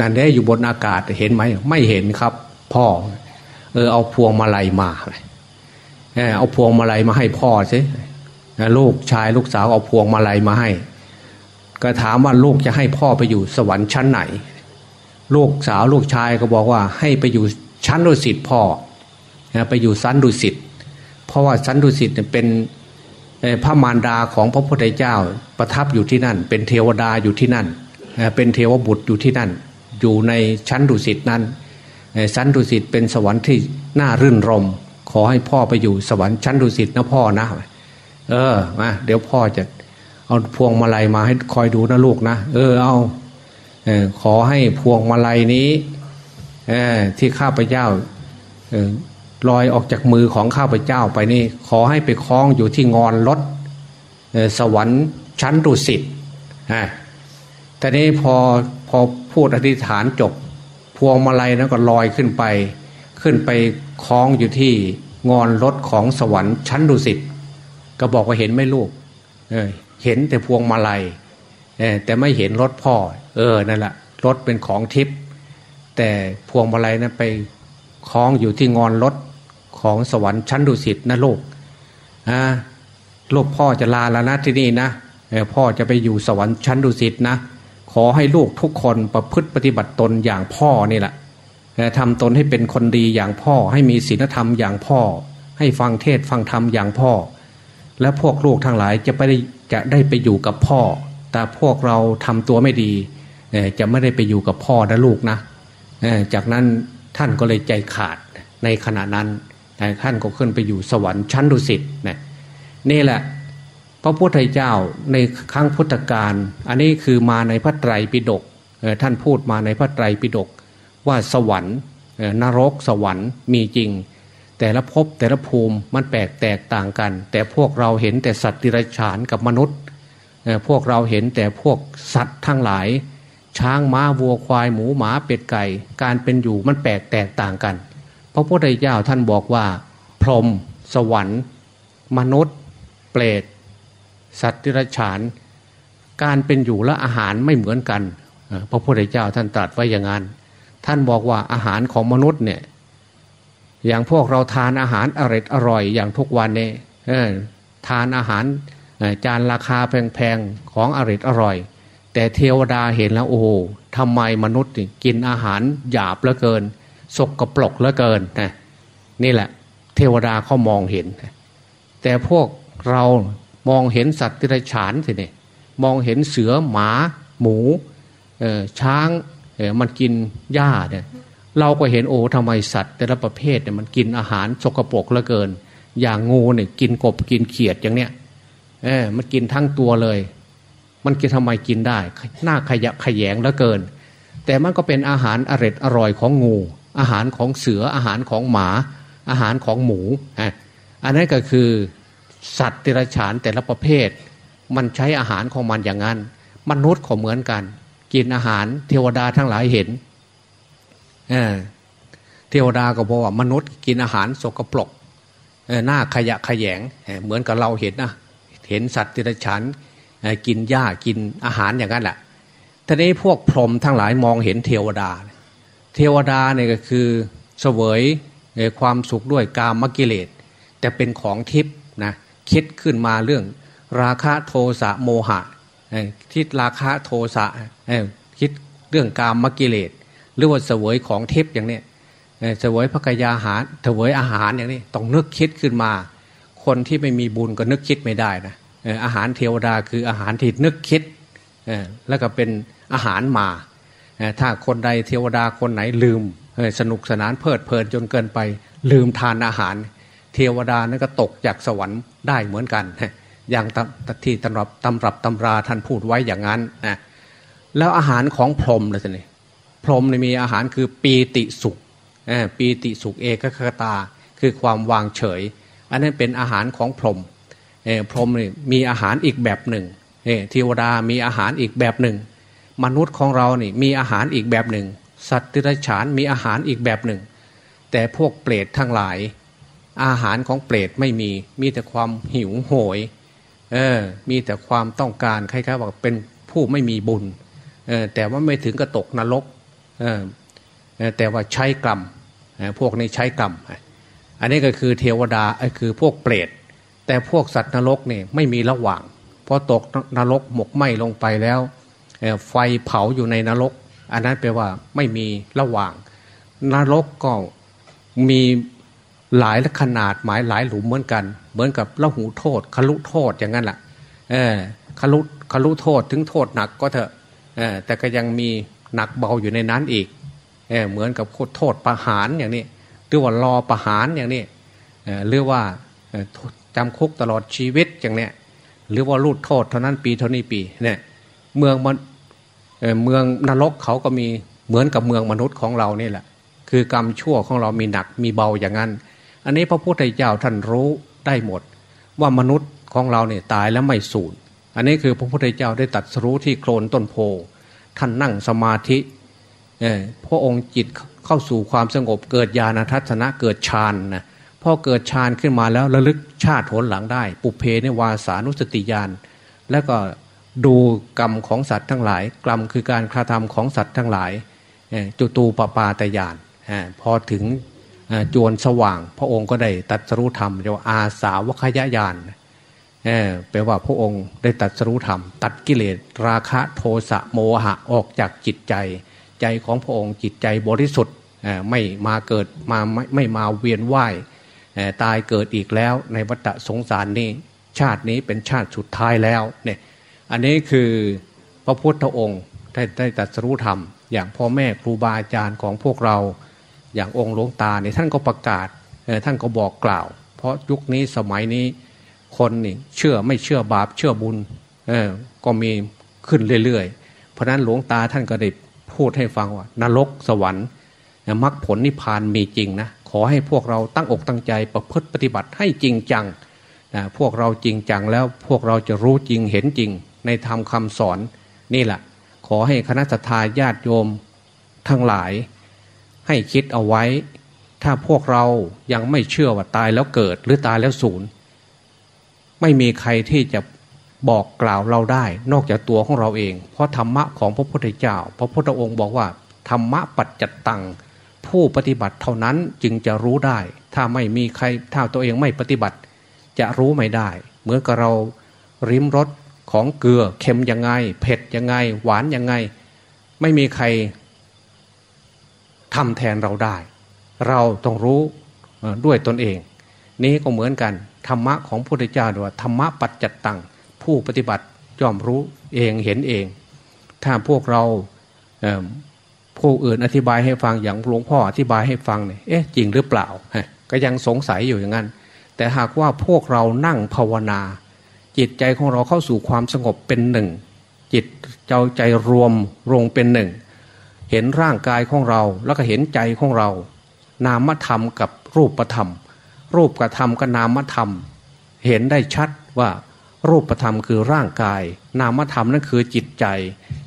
นั่นได้อยู่บนอากาศเห็นไหมไม่เห็นครับ พ่อ เออเอาพวงมาลัยมาเอาพวงมาลัยมาให้พ่อสิลูกชายลูกสาวเอาพวงมาลัยมาให้ ก็ถามว่าลูกจะให้พ่อไปอยู่สวรรค์ชั้นไหน ลูกสาวลูกชายก็บอกว่าให้ไปอยู่ชั้นดุสิตพ่อไปอยู่ชั้นดุสิตเพราะว่าชั้นดุสิตเป็นพระมารดาของพระพุทธเจ้าประทับอยู่ที่นั่น เป็นเทวดาอยู่ที่นั่น เป็นเทวบุตรอยู่ที่นั่น อยู่ในชั้นดุสิตนั้นชั้นดุสิตเป็นสวรรค์ที่น่ารื่นรม ขอให้พ่อไปอยู่สวรรค์ชั้นดุสิตนะพ่อนะ เออมาเดี๋ยวพ่อจะ เอาพวงมาลัยมาให้คอยดูนะลูกนะเออเอาเออขอให้พวงมาลัยนี้เออที่ข้าพเจ้าเออลอยออกจากมือของข้าพเจ้าไปนี่ ขอให้ไปคล้องอยู่ที่งอนรถสวรรค์ชั้นดุสิตอ่าแต่นี้พอพอพูดอธิษฐานจบ พวงมาลัยนั้นก็ลอยขึ้นไป ขึ้นไปคล้องอยู่ที่งอนรถของสวรรค์ชั้นดุสิตก็บอกว่าเห็นไม่ลูกเเห็นแต่พวงมาลัยแต่ไม่เห็นรถพ่อ เออนั่นแหละรถเป็นของทิพย์แต่พวงมาลัยนั้นไปคล้องอยู่ที่งอนรถของสวรรค์ชั้นดุสิตนะลูกอ่าลูกพ่อจะลาแล้วนะที่นี่นะพ่อจะไปอยู่สวรรค์ชั้นดุสิตนะขอให้ลูกทุกคนประพฤติปฏิบัติตนอย่างพ่อนี่แหละทำตนให้เป็นคนดีอย่างพ่อ ให้มีศีลธรรมอย่างพ่อ ให้ฟังเทศฟังธรรมอย่างพ่อ และพวกลูกทั้งหลายจะไปจะได้ไปอยู่กับพ่อ แต่พวกเราทำตัวไม่ดีจะไม่ได้ไปอยู่กับพ่อและลูกนะจากนั้นท่านก็เลยใจขาดในขณะนั้นท่านก็ขึ้นไปอยู่สวรรค์ชั้นดุสิตนะนี่แหละ พระพุทธเจ้าในครั้งพุทธกาลอันนี้คือมาในพระไตรปิฎกท่านพูดมาในพระไตรปิฎกว่าสวรรค์นรกสวรรค์มีจริง แต่ละภพแต่ละภูมิมันแปลกแตกต่างกัน แต่พวกเราเห็นแต่สัตว์ดิรัจฉานกับมนุษย์ พวกเราเห็นแต่พวกสัตว์ทั้งหลาย ช้างม้าวัวควายหมูหมาเป็ดไก่ การเป็นอยู่มันแปลกแตกต่างกัน พระพุทธเจ้าท่านบอกว่า พรหมสวรรค์ มนุษย์ เปรตสัตว์ดิรัจฉาน การเป็นอยู่และอาหารไม่เหมือนกัน พระพุทธเจ้าท่านตรัสไว้อย่างนั้นท่านบอกว่าอาหารของมนุษย์เนี่ย อย่างพวกเราทานอาหารอร่อยอร่อยอย่างทุกวันเนี่ยทานอาหารจานราคาแพงๆของอร่อยอร่อย แต่เทวดาเห็นแล้วโอ้ทำไมมนุษย์กินอาหารหยาบเหลือเกินสกกรปรกเหลือเกินนะนี่แหละ เทวดาเขามองเห็น แต่พวกเรามองเห็นสัตว์ที่ไรฉานสิเนี่ยมองเห็นเสือหมา หมูช้างมันกินหญ้าเนี่ย เราก็เห็นโอ้ทำไมสัตว์แต่ละประเภทเนี่ยมันกินอาหารสกปรกเหลือเกิน อย่างงูเนี่ยกินกบกินเขียดอย่างเนี้ยเออมันกินทั้งตัวเลย มันกินทำไมกินได้หน้าขยะขยงเหลือเกิน แต่มันก็เป็นอาหารอร่อยอร่อยของงู อาหารของเสืออาหารของหมา อาหารของหมูฮะอันนั้นก็คือสัตว์ติรฉานแต่ละประเภท มันใช้อาหารของมันอย่างนั้น มนุษย์ก็เหมือนกัน กินอาหารเทวดาทั้งหลายเห็น เเทวดาก็บอกว่ามนุษย์กินอาหารสกปรกหน้าขยะขยงเหมือนกับเราเห็นนะเห็นสัตว์ติรฉานกินหญ้ากินอาหารอย่างนั้นแหละทีนี้พวกพรหมทั้งหลายมองเห็นเทวดา เทวดาเนี่ยก็คือเสวยความสุขด้วยกามกิเลส แต่เป็นของทิพย์นะคิดขึ้นมาเรื่อง ราคะโทสะโมหะคิดราคะโทสะคิดเรื่องกามมกิเลส หรือว่าเสวยของเทพอย่างนี้เสวยพระกยาหารเสวยอาหารอย่างนี้ต้องนึกคิดขึ้นมา คนที่ไม่มีบุญก็นึกคิดไม่ได้นะอาหารเทวดาคืออาหารที่นึกคิดแล้วก็เป็นอาหารมา ถ้าคนใดเทวดาคนไหนลืมสนุกสนานเพลิดเพลินจนเกินไป ลืมทานอาหาร เทวดานั้นก็ตกจากสวรรค์ได้เหมือนกัน อย่างที่ตำรับตำรับตำราท่านพูดไว้อย่างนั้นนะแล้วอาหารของพรหมเลยสิ พรหมมีอาหารคือปีติสุขปีติสุขเอกคตา คือความวางเฉย อันนั้นเป็นอาหารของพรหมพรหมมีอาหารอีกแบบหนึ่งเทวดามีอาหารอีกแบบหนึ่ง มนุษย์ของเรานี่มีอาหารอีกแบบหนึ่ง สัตว์ติรฉานมีอาหารอีกแบบหนึ่ง แต่พวกเปรตทั้งหลาย อาหารของเปรตไม่มีมีแต่ความหิวโหยเออมีแต่ความต้องการคล้ายๆว่าเป็นผู้ไม่มีบุญเออแต่ว่าไม่ถึงกระตกนรก แต่ว่าใช้กรรมพวกนี้ใช้กรรม อันนี้ก็คือเทวดาคือพวกเปรต แต่พวกสัตว์นรกเนี่ยไม่มีระหว่างพอตกนรกหมกไหมลงไปแล้วไฟเผาอยู่ในนรก อันนั้นแปลว่าไม่มีระหว่าง นรกก็มีหลายขนาดหมายหลายหลุมเหมือนกัน เหมือนกับละหูโทษคลุโทษอย่างนั้นแหละคลุคลุโทษถึงโทษหนักก็เถอะแต่ก็ยังมี หนักเบาอยู่ในนั้นอีกเอเหมือนกับโทษประหารอย่างนี้หรือว่ารอประหารอย่างนี้เออหรือว่าจำคุกตลอดชีวิตอย่างเนี้ยหรือว่าลูดโทษเท่านั้นปีเท่านี้ปีเนี่ยเมืองมันเมืองนรกเขาก็มีเหมือนกับเมืองมนุษย์ของเรานี่แหละ คือกรรมชั่วของเรามีหนักมีเบาอย่างนั้น อันนี้พระพุทธเจ้าท่านรู้ได้หมด ว่ามนุษย์ของเราเนี่ยตายแล้วไม่สูญอันนี้คือพระพุทธเจ้าได้ตัดสู้ที่โคลนต้นโพ ท่านนั่งสมาธิพระองค์จิตเข้าสู่ความสงบเกิดญาณทัศนะเกิดฌานนะพอเกิดฌานขึ้นมาแล้วระลึกชาติผลหลังได้ ปุเพในวาสานุสติญาณแล้วก็ดูกรรมของสัตว์ทั้งหลาย กรรมคือการกระทำของสัตว์ทั้งหลายจุตูปปาตยานพอถึงจวนสว่าง พระองค์ก็ได้ตัดสรุธรรมเรียกว่าอาสาวคยายาน แปลว่าพระองค์ได้ตัดสรุธรรม ตัดกิเลสราคะโทสะโมหะออกจากจิตใจ ใจของพระองค์จิตใจบริสุทธิ์ไม่มาเกิดมาไม่ไม่มาเวียนว่ายตายเกิดอีกแล้วในวัฏสงสารนี้ ชาตินี้เป็นชาติสุดท้ายแล้วเนี่ยอันนี้คือพระพุทธองค์ได้ได้ตัดสรุธรรม อย่างพ่อแม่ครูบาอาจารย์ของพวกเรา อย่างองค์หลวงตาเนี่ยท่านก็ประกาศท่านก็บอกกล่าว เพราะยุคนี้สมัยนี้ คนนี่เชื่อไม่เชื่อบาปเชื่อบุญก็มีขึ้นเรื่อยๆ เพราะนั้นหลวงตาท่านก็ได้พูดให้ฟังว่านรกสวรรค์มรรคผลนิพพานมีจริงนะขอให้พวกเราตั้งอกตั้งใจประพฤติปฏิบัติให้จริงจังนะพวกเราจริงจังแล้วพวกเราจะรู้จริงเห็นจริง ในธรรมคาสอนนี่แหละ ขอให้คณะทาญาติโยมทั้งหลาย ให้คิดเอาไว้ ถ้าพวกเรายังไม่เชื่อว่าตายแล้วเกิดหรือตายแล้วสูญ ไม่มีใครที่จะบอกกล่าวเราได้ นอกจากตัวของเราเอง เพราะธรรมะของพระพุทธเจ้า พระพุทธองค์บอกว่าธรรมะปัจจตังผู้ปฏิบัติเท่านั้นจึงจะรู้ได้ ถ้าไม่มีใครถ้าตัวเองไม่ปฏิบัติ จะรู้ไม่ได้ เหมือนกับเราริมรสของเกลือเค็มยังไง เผ็ดยังไง หวานยังไง ไม่มีใครทำแทนเราได้ เราต้องรู้ด้วยตนเอง นี้ก็เหมือนกัน ธรรมะของพระพุทธเจ้าด้วยธรรมะปัจจัตตังผู้ปฏิบัติย่อมรู้เองเห็นเอง ถ้าพวกเราผู้อื่นอธิบายให้ฟังอย่างหลวงพ่ออธิบายให้ฟังเนี่ยเอ๊ะจริงหรือเปล่า ก็ยังสงสัยอยู่อย่างนั้น แต่หากว่าพวกเรานั่งภาวนา จิตใจของเราเข้าสู่ความสงบเป็นหนึ่ง จิตเจ้าใจรวมลงเป็นหนึ่ง เห็นร่างกายของเราแล้วก็เห็นใจของเรา นามธรรมกับรูปธรรม รูปกระทำกับนามธรรม เห็นได้ชัดว่ารูปธรรมคือร่างกาย นามธรรมนั่นคือจิตใจ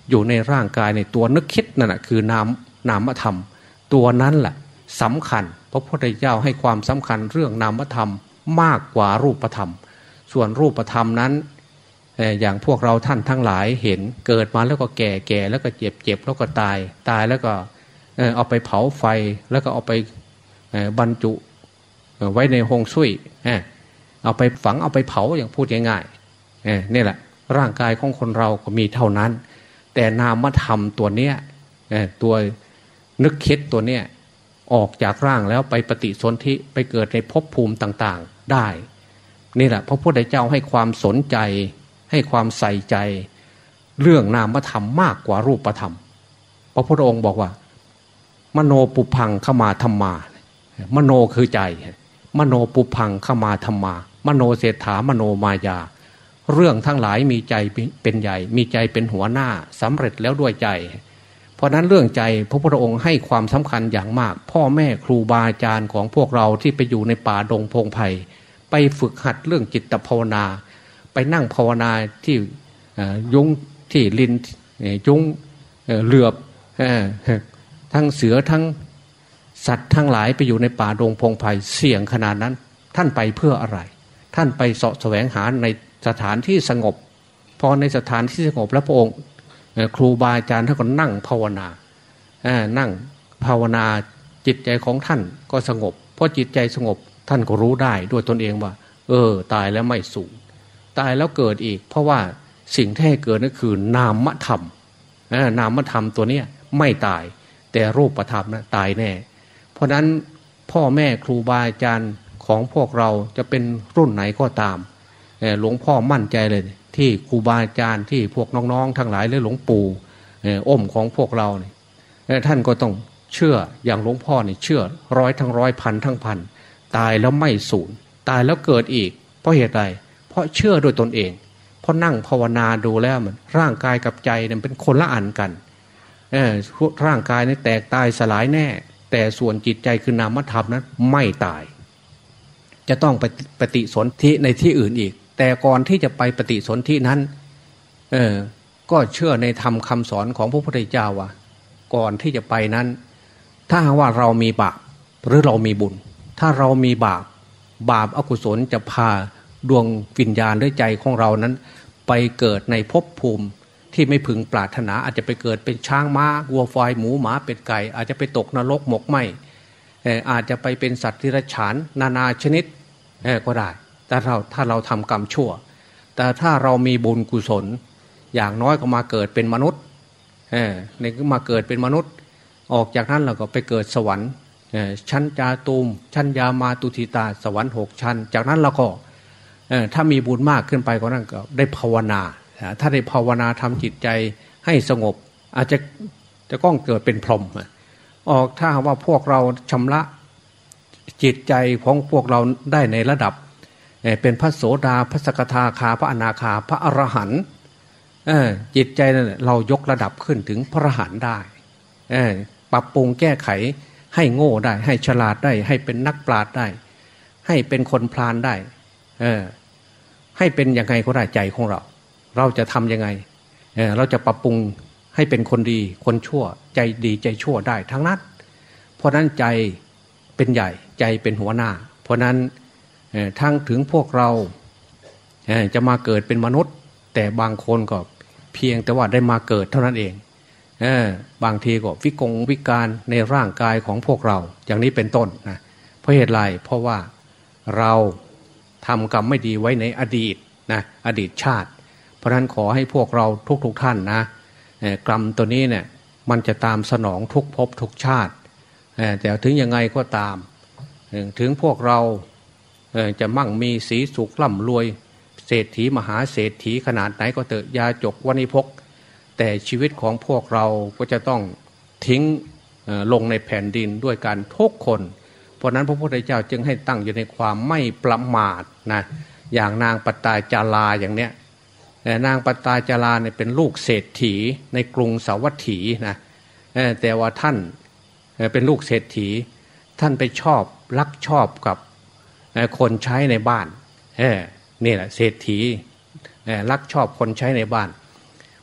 อยู่ในร่างกายในตัวนึกคิดนั่นแหะคือนามนามธรรม ตัวนั้นแหละสำคัญ พระพุทธเจ้าให้ความสำคัญเรื่องนามธรรมมากกว่ารูปธรรม ส่วนรูปธรรมนั้นอย่างพวกเราท่านทั้งหลายเห็นเกิดมาแล้วก็แก่แก่แล้วก็เจ็บเจ็บแล้วก็ตายตายแล้วก็เอาไปเผาไฟแล้วก็เอาไปบรรจุ ไว้ในหงสุยเอาไปฝังเอาไปเผาอย่างพูดง่ายๆนี่แหละ ร่างกายของคนเราก็มีเท่านั้น แต่นามธรรมตัวเนี้ยตัวนึกคิดตัวเนี้ยออกจากร่างแล้วไปปฏิสนธิไปเกิดในภพภูมิต่างๆได้ นี่แหละพระพุทธเจ้าให้ความสนใจ ให้ความใส่ใจ เรื่องนามธรรมมากกว่ารูปธรรม พระพุทธองค์บอกว่า มโนปุพังขมาธรรมา มโนคือใจ มโนปุพังขมาธรรมา มโนเศรษฐามโนมายา เรื่องทั้งหลายมีใจเป็นใหญ่ มีใจเป็นหัวหน้าสำเร็จแล้วด้วยใจ เพราะนั้นเรื่องใจพระพุทธองค์ให้ความสำคัญอย่างมาก พ่อแม่ครูบาอาจารย์ของพวกเราที่ไปอยู่ในป่าดงพงไพ่ไปฝึกหัดเรื่องจิตภาวนา ไปนั่งภาวนาที่ยุงที่ลินยุงเหลือบทั้งเสือทั้ง สัตว์ทั้งหลายไปอยู่ในป่าดงพงไพ่เสี่ยงขนาดนั้น ท่านไปเพื่ออะไร ท่านไปเสาะแสวงหาในสถานที่สงบ พอในสถานที่สงบแล้วพระองค์ครูบาอาจารย์ท่านก็นั่งภาวนานั่งภาวนาจิตใจของท่านก็สงบเพราะจิตใจสงบท่านก็รู้ได้ด้วยตนเองว่า เออ ตายแล้วไม่สูญตายแล้วเกิดอีก เพราะว่าสิ่งที่ให้เกิดนั่นคือนามธรรมนามธรรมตัวเนี้ยไม่ตายแต่รูปธรรมนะตายแน่ ราะนั้นพ่อแม่ครูบาอาจารย์ของพวกเราจะเป็นรุ่นไหนก็ตามหลวงพ่อมั่นใจเลย ที่ครูบาอาจารย์ที่พวกน้องๆ ทั้งหลายและหลวงปู่อ้มของพวกเราเนี่ยท่านก็ต้องเชื่ออย่างหลวงพ่อเนี่ยเชื่อร้อยทั้งร้อยพันทั้งพันตายแล้วไม่สูญตายแล้วเกิดอีก เพราะเหตุใดเพราะเชื่อโดยตนเอง เพราะนั่งภาวนาดูแล้วมันร่างกายกับใจเนี่ยเป็นคนละอันกันร่างกายนี่แตกตายสลายแน่ แต่ส่วนจิตใจคือนามธรรมนั้นไม่ตาย จะต้องไปปฏิสนธิในที่อื่นอีก แต่ก่อนที่จะไปปฏิสนธินั้น เออก็เชื่อในธรรมคาสอนของพระพุทธเจ้าว่า ก่อนที่จะไปนั้น ถ้าว่าเรามีบาปหรือเรามีบุญ ถ้าเรามีบาปบาปอากุศลจะพาดวงวิญญาณด้วยใจของเรานั้น ไปเกิดในภพภูมิ ที่ไม่พึงปรารถนาอาจจะไปเกิดเป็นช้างม้าวัวฟอยหมูหมาเป็ดไก่ อาจจะไปตกนรกหมกไหมอาจจะไปเป็นสัตว์ที่ระฉานนานาชนิดก็ได้ แต่เราถ้าเราทำกรรมชั่ว แต่ถ้าเรามีบุญกุศล อย่างน้อยก็มาเกิดเป็นมนุษย์เออในก็มาเกิดเป็นมนุษย์ ออกจากนั้นเราก็ไปเกิดสวรรค์ชั้นจาตูม ชั้นยามาตุทิตาสวรรค์หกชั้น จากนั้นเราก็ถ้ามีบุญมากขึ้นไปก็นั่นก็ได้ภาวนา ถ้าได้ภาวนาทำจิตใจให้สงบ อาจจะจะก้องเกิดเป็นพรหมออกถ้าว่าพวกเราชำระจิตใจของพวกเราได้ในระดับ เป็นพระโสดาพระสกทาคาพระอนาคาพระอรหันต์จิตใจนั่นเรายกระดับขึ้นถึงพระอรหันต์ได้ปรับปรุงแก้ไขให้โง่ได้ ให้ฉลาดได้ ให้เป็นนักปราชญ์ได้ ให้เป็นคนพลานได้ให้เป็นยังไงก็ได้ใจของเรา เราจะทำยังไงเเราจะปรับปรุงให้เป็นคนดี คนชั่ว ใจดีใจชั่วได้ทั้งนั้น เพราะนั้นใจเป็นใหญ่ใจเป็นหัวหน้า เพราะนั้นทั้งถึงพวกเราจะมาเกิดเป็นมนุษย์ แต่บางคนก็เพียงแต่ว่าได้มาเกิดเท่านั้นเองเออบางทีก็วิกงวิการในร่างกายของพวกเรา อย่างนี้เป็นต้นนะเพราะเหตุไรเพราะว่าเราทำกรรมไม่ดีไว้ในอดีตนะอดีตชาติ เพราะนั้นขอให้พวกเราทุกๆทท่านนะกรรมตัวนี้เนี่ยมันจะตามสนองทุกภพทุกชาติแต่ถึงยังไงก็ตาม ถึงพวกเราจะมั่งมีสีสุขล่ำรวย เศรษฐีมหาเศรษฐีขนาดไหนก็เถอะยาจกวันิพก แต่ชีวิตของพวกเราก็จะต้องทิ้งลงในแผ่นดินด้วยการทุกคน เพราะนั้นพระพุทธเจ้าจึงให้ตั้งอยู่ในความไม่ประมาทนะอย่างนางปตาจาราอย่างเนี้ย นางปตาจาราเนี่ยเป็นลูกเศรษฐีในกรุงสาวัตถีนะแต่ว่าท่านเป็นลูกเศรษฐี ท่านไปชอบรักชอบกับคนใช้ในบ้านนี่แหละเศรษฐีรักชอบคนใช้ในบ้าน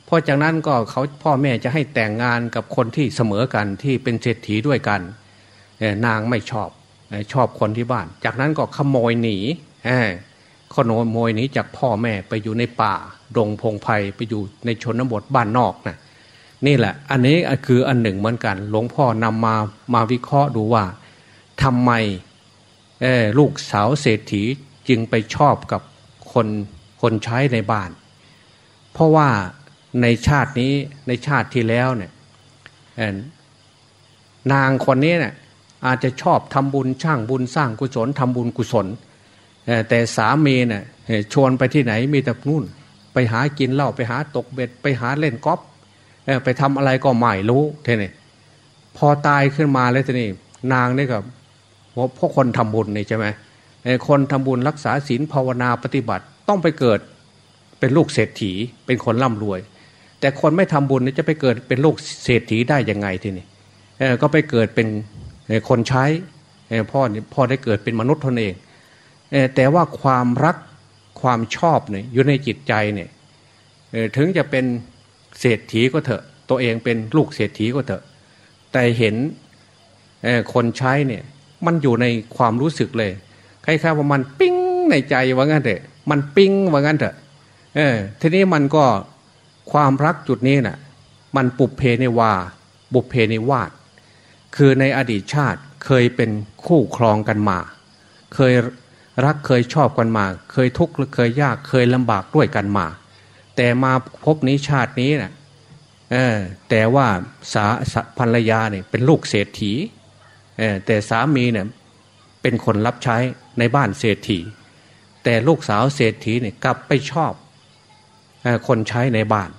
เพราะจากนั้นก็เขาพ่อแม่จะให้แต่งงานกับคนที่เสมอกันที่เป็นเศรษฐีด้วยกันนางไม่ชอบชอบคนที่บ้าน จากนั้นก็ขโมยหนีขโมยหนีจากพ่อแม่ไปอยู่ในป่า ดงพงไพ่ไปอยู่ในชนบทบ้านนอกนะนี่แหละ อันนี้คืออันหนึ่งเหมือนกัน หลวงพ่อนำมามาวิเคราะห์ดูว่าทำไมลูกสาวเศรษฐีจึงไปชอบกับคนคนใช้ในบ้าน เพราะว่าในชาตินี้ในชาติที่แล้วเนี่ยนางคนนี้เนี่ยอาจจะชอบทำบุญช่างบุญสร้างกุศลทำบุญกุศลแต่สามีเนี่ยชวนไปที่ไหนมีแต่นู่น ไปหากินเหล้าไปหาตกเบ็ด ไปหาเล่นกอล์ฟไปทำอะไรก็ไม่รู้เท่นี่พอตายขึ้นมาแล้วทีนี้นางนี่กับเพราะคนทำบุญนี่ใช่ไหมคนทำบุญรักษาศีลภาวนาปฏิบัติต้องไปเกิดเป็นลูกเศรษฐีเป็นคนร่ำรวย แต่คนไม่ทำบุญนี่จะไปเกิดเป็นลูกเศรษฐีได้ยังไงทีนี้ก็ไปเกิดเป็นคนใช้พ่อพ่อได้เกิดเป็นมนุษย์ตนเองแต่ว่าความรัก ความชอบเนี่ยอยู่ในจิตใจเนี่ยถึงจะเป็นเศรษฐีก็เถอะ ตัวเองเป็นลูกเศรษฐีก็เถอะ แต่เห็นคนใช้เนี่ย มันอยู่ในความรู้สึกเลยคล้ายๆว่ามันปิ้งในใจว่างั้นเถอะ มันปิ้งว่างั้นเถอะ เออ ทีนี้มันก็ความรักจุดนี้นะ่ะ มันปุบเพในวา บุพเพในวาด คือในอดีตชาติเคยเป็นคู่ครองกันมา เคย รักเคยชอบกันมา เคยทุกข์เคยยากเคยลำบากด้วยกันมา แต่มาพบนี้ชาตินี้นะ่ะเออแต่ว่าสาภรรยาเนี่ยเป็นลูกเศรษฐีเออแต่สามีเนี่ยเป็นคนรับใช้ในบ้านเศรษฐี แต่ลูกสาวเศรษฐีเนี่ยกลับไปชอบคนใช้ในบ้าน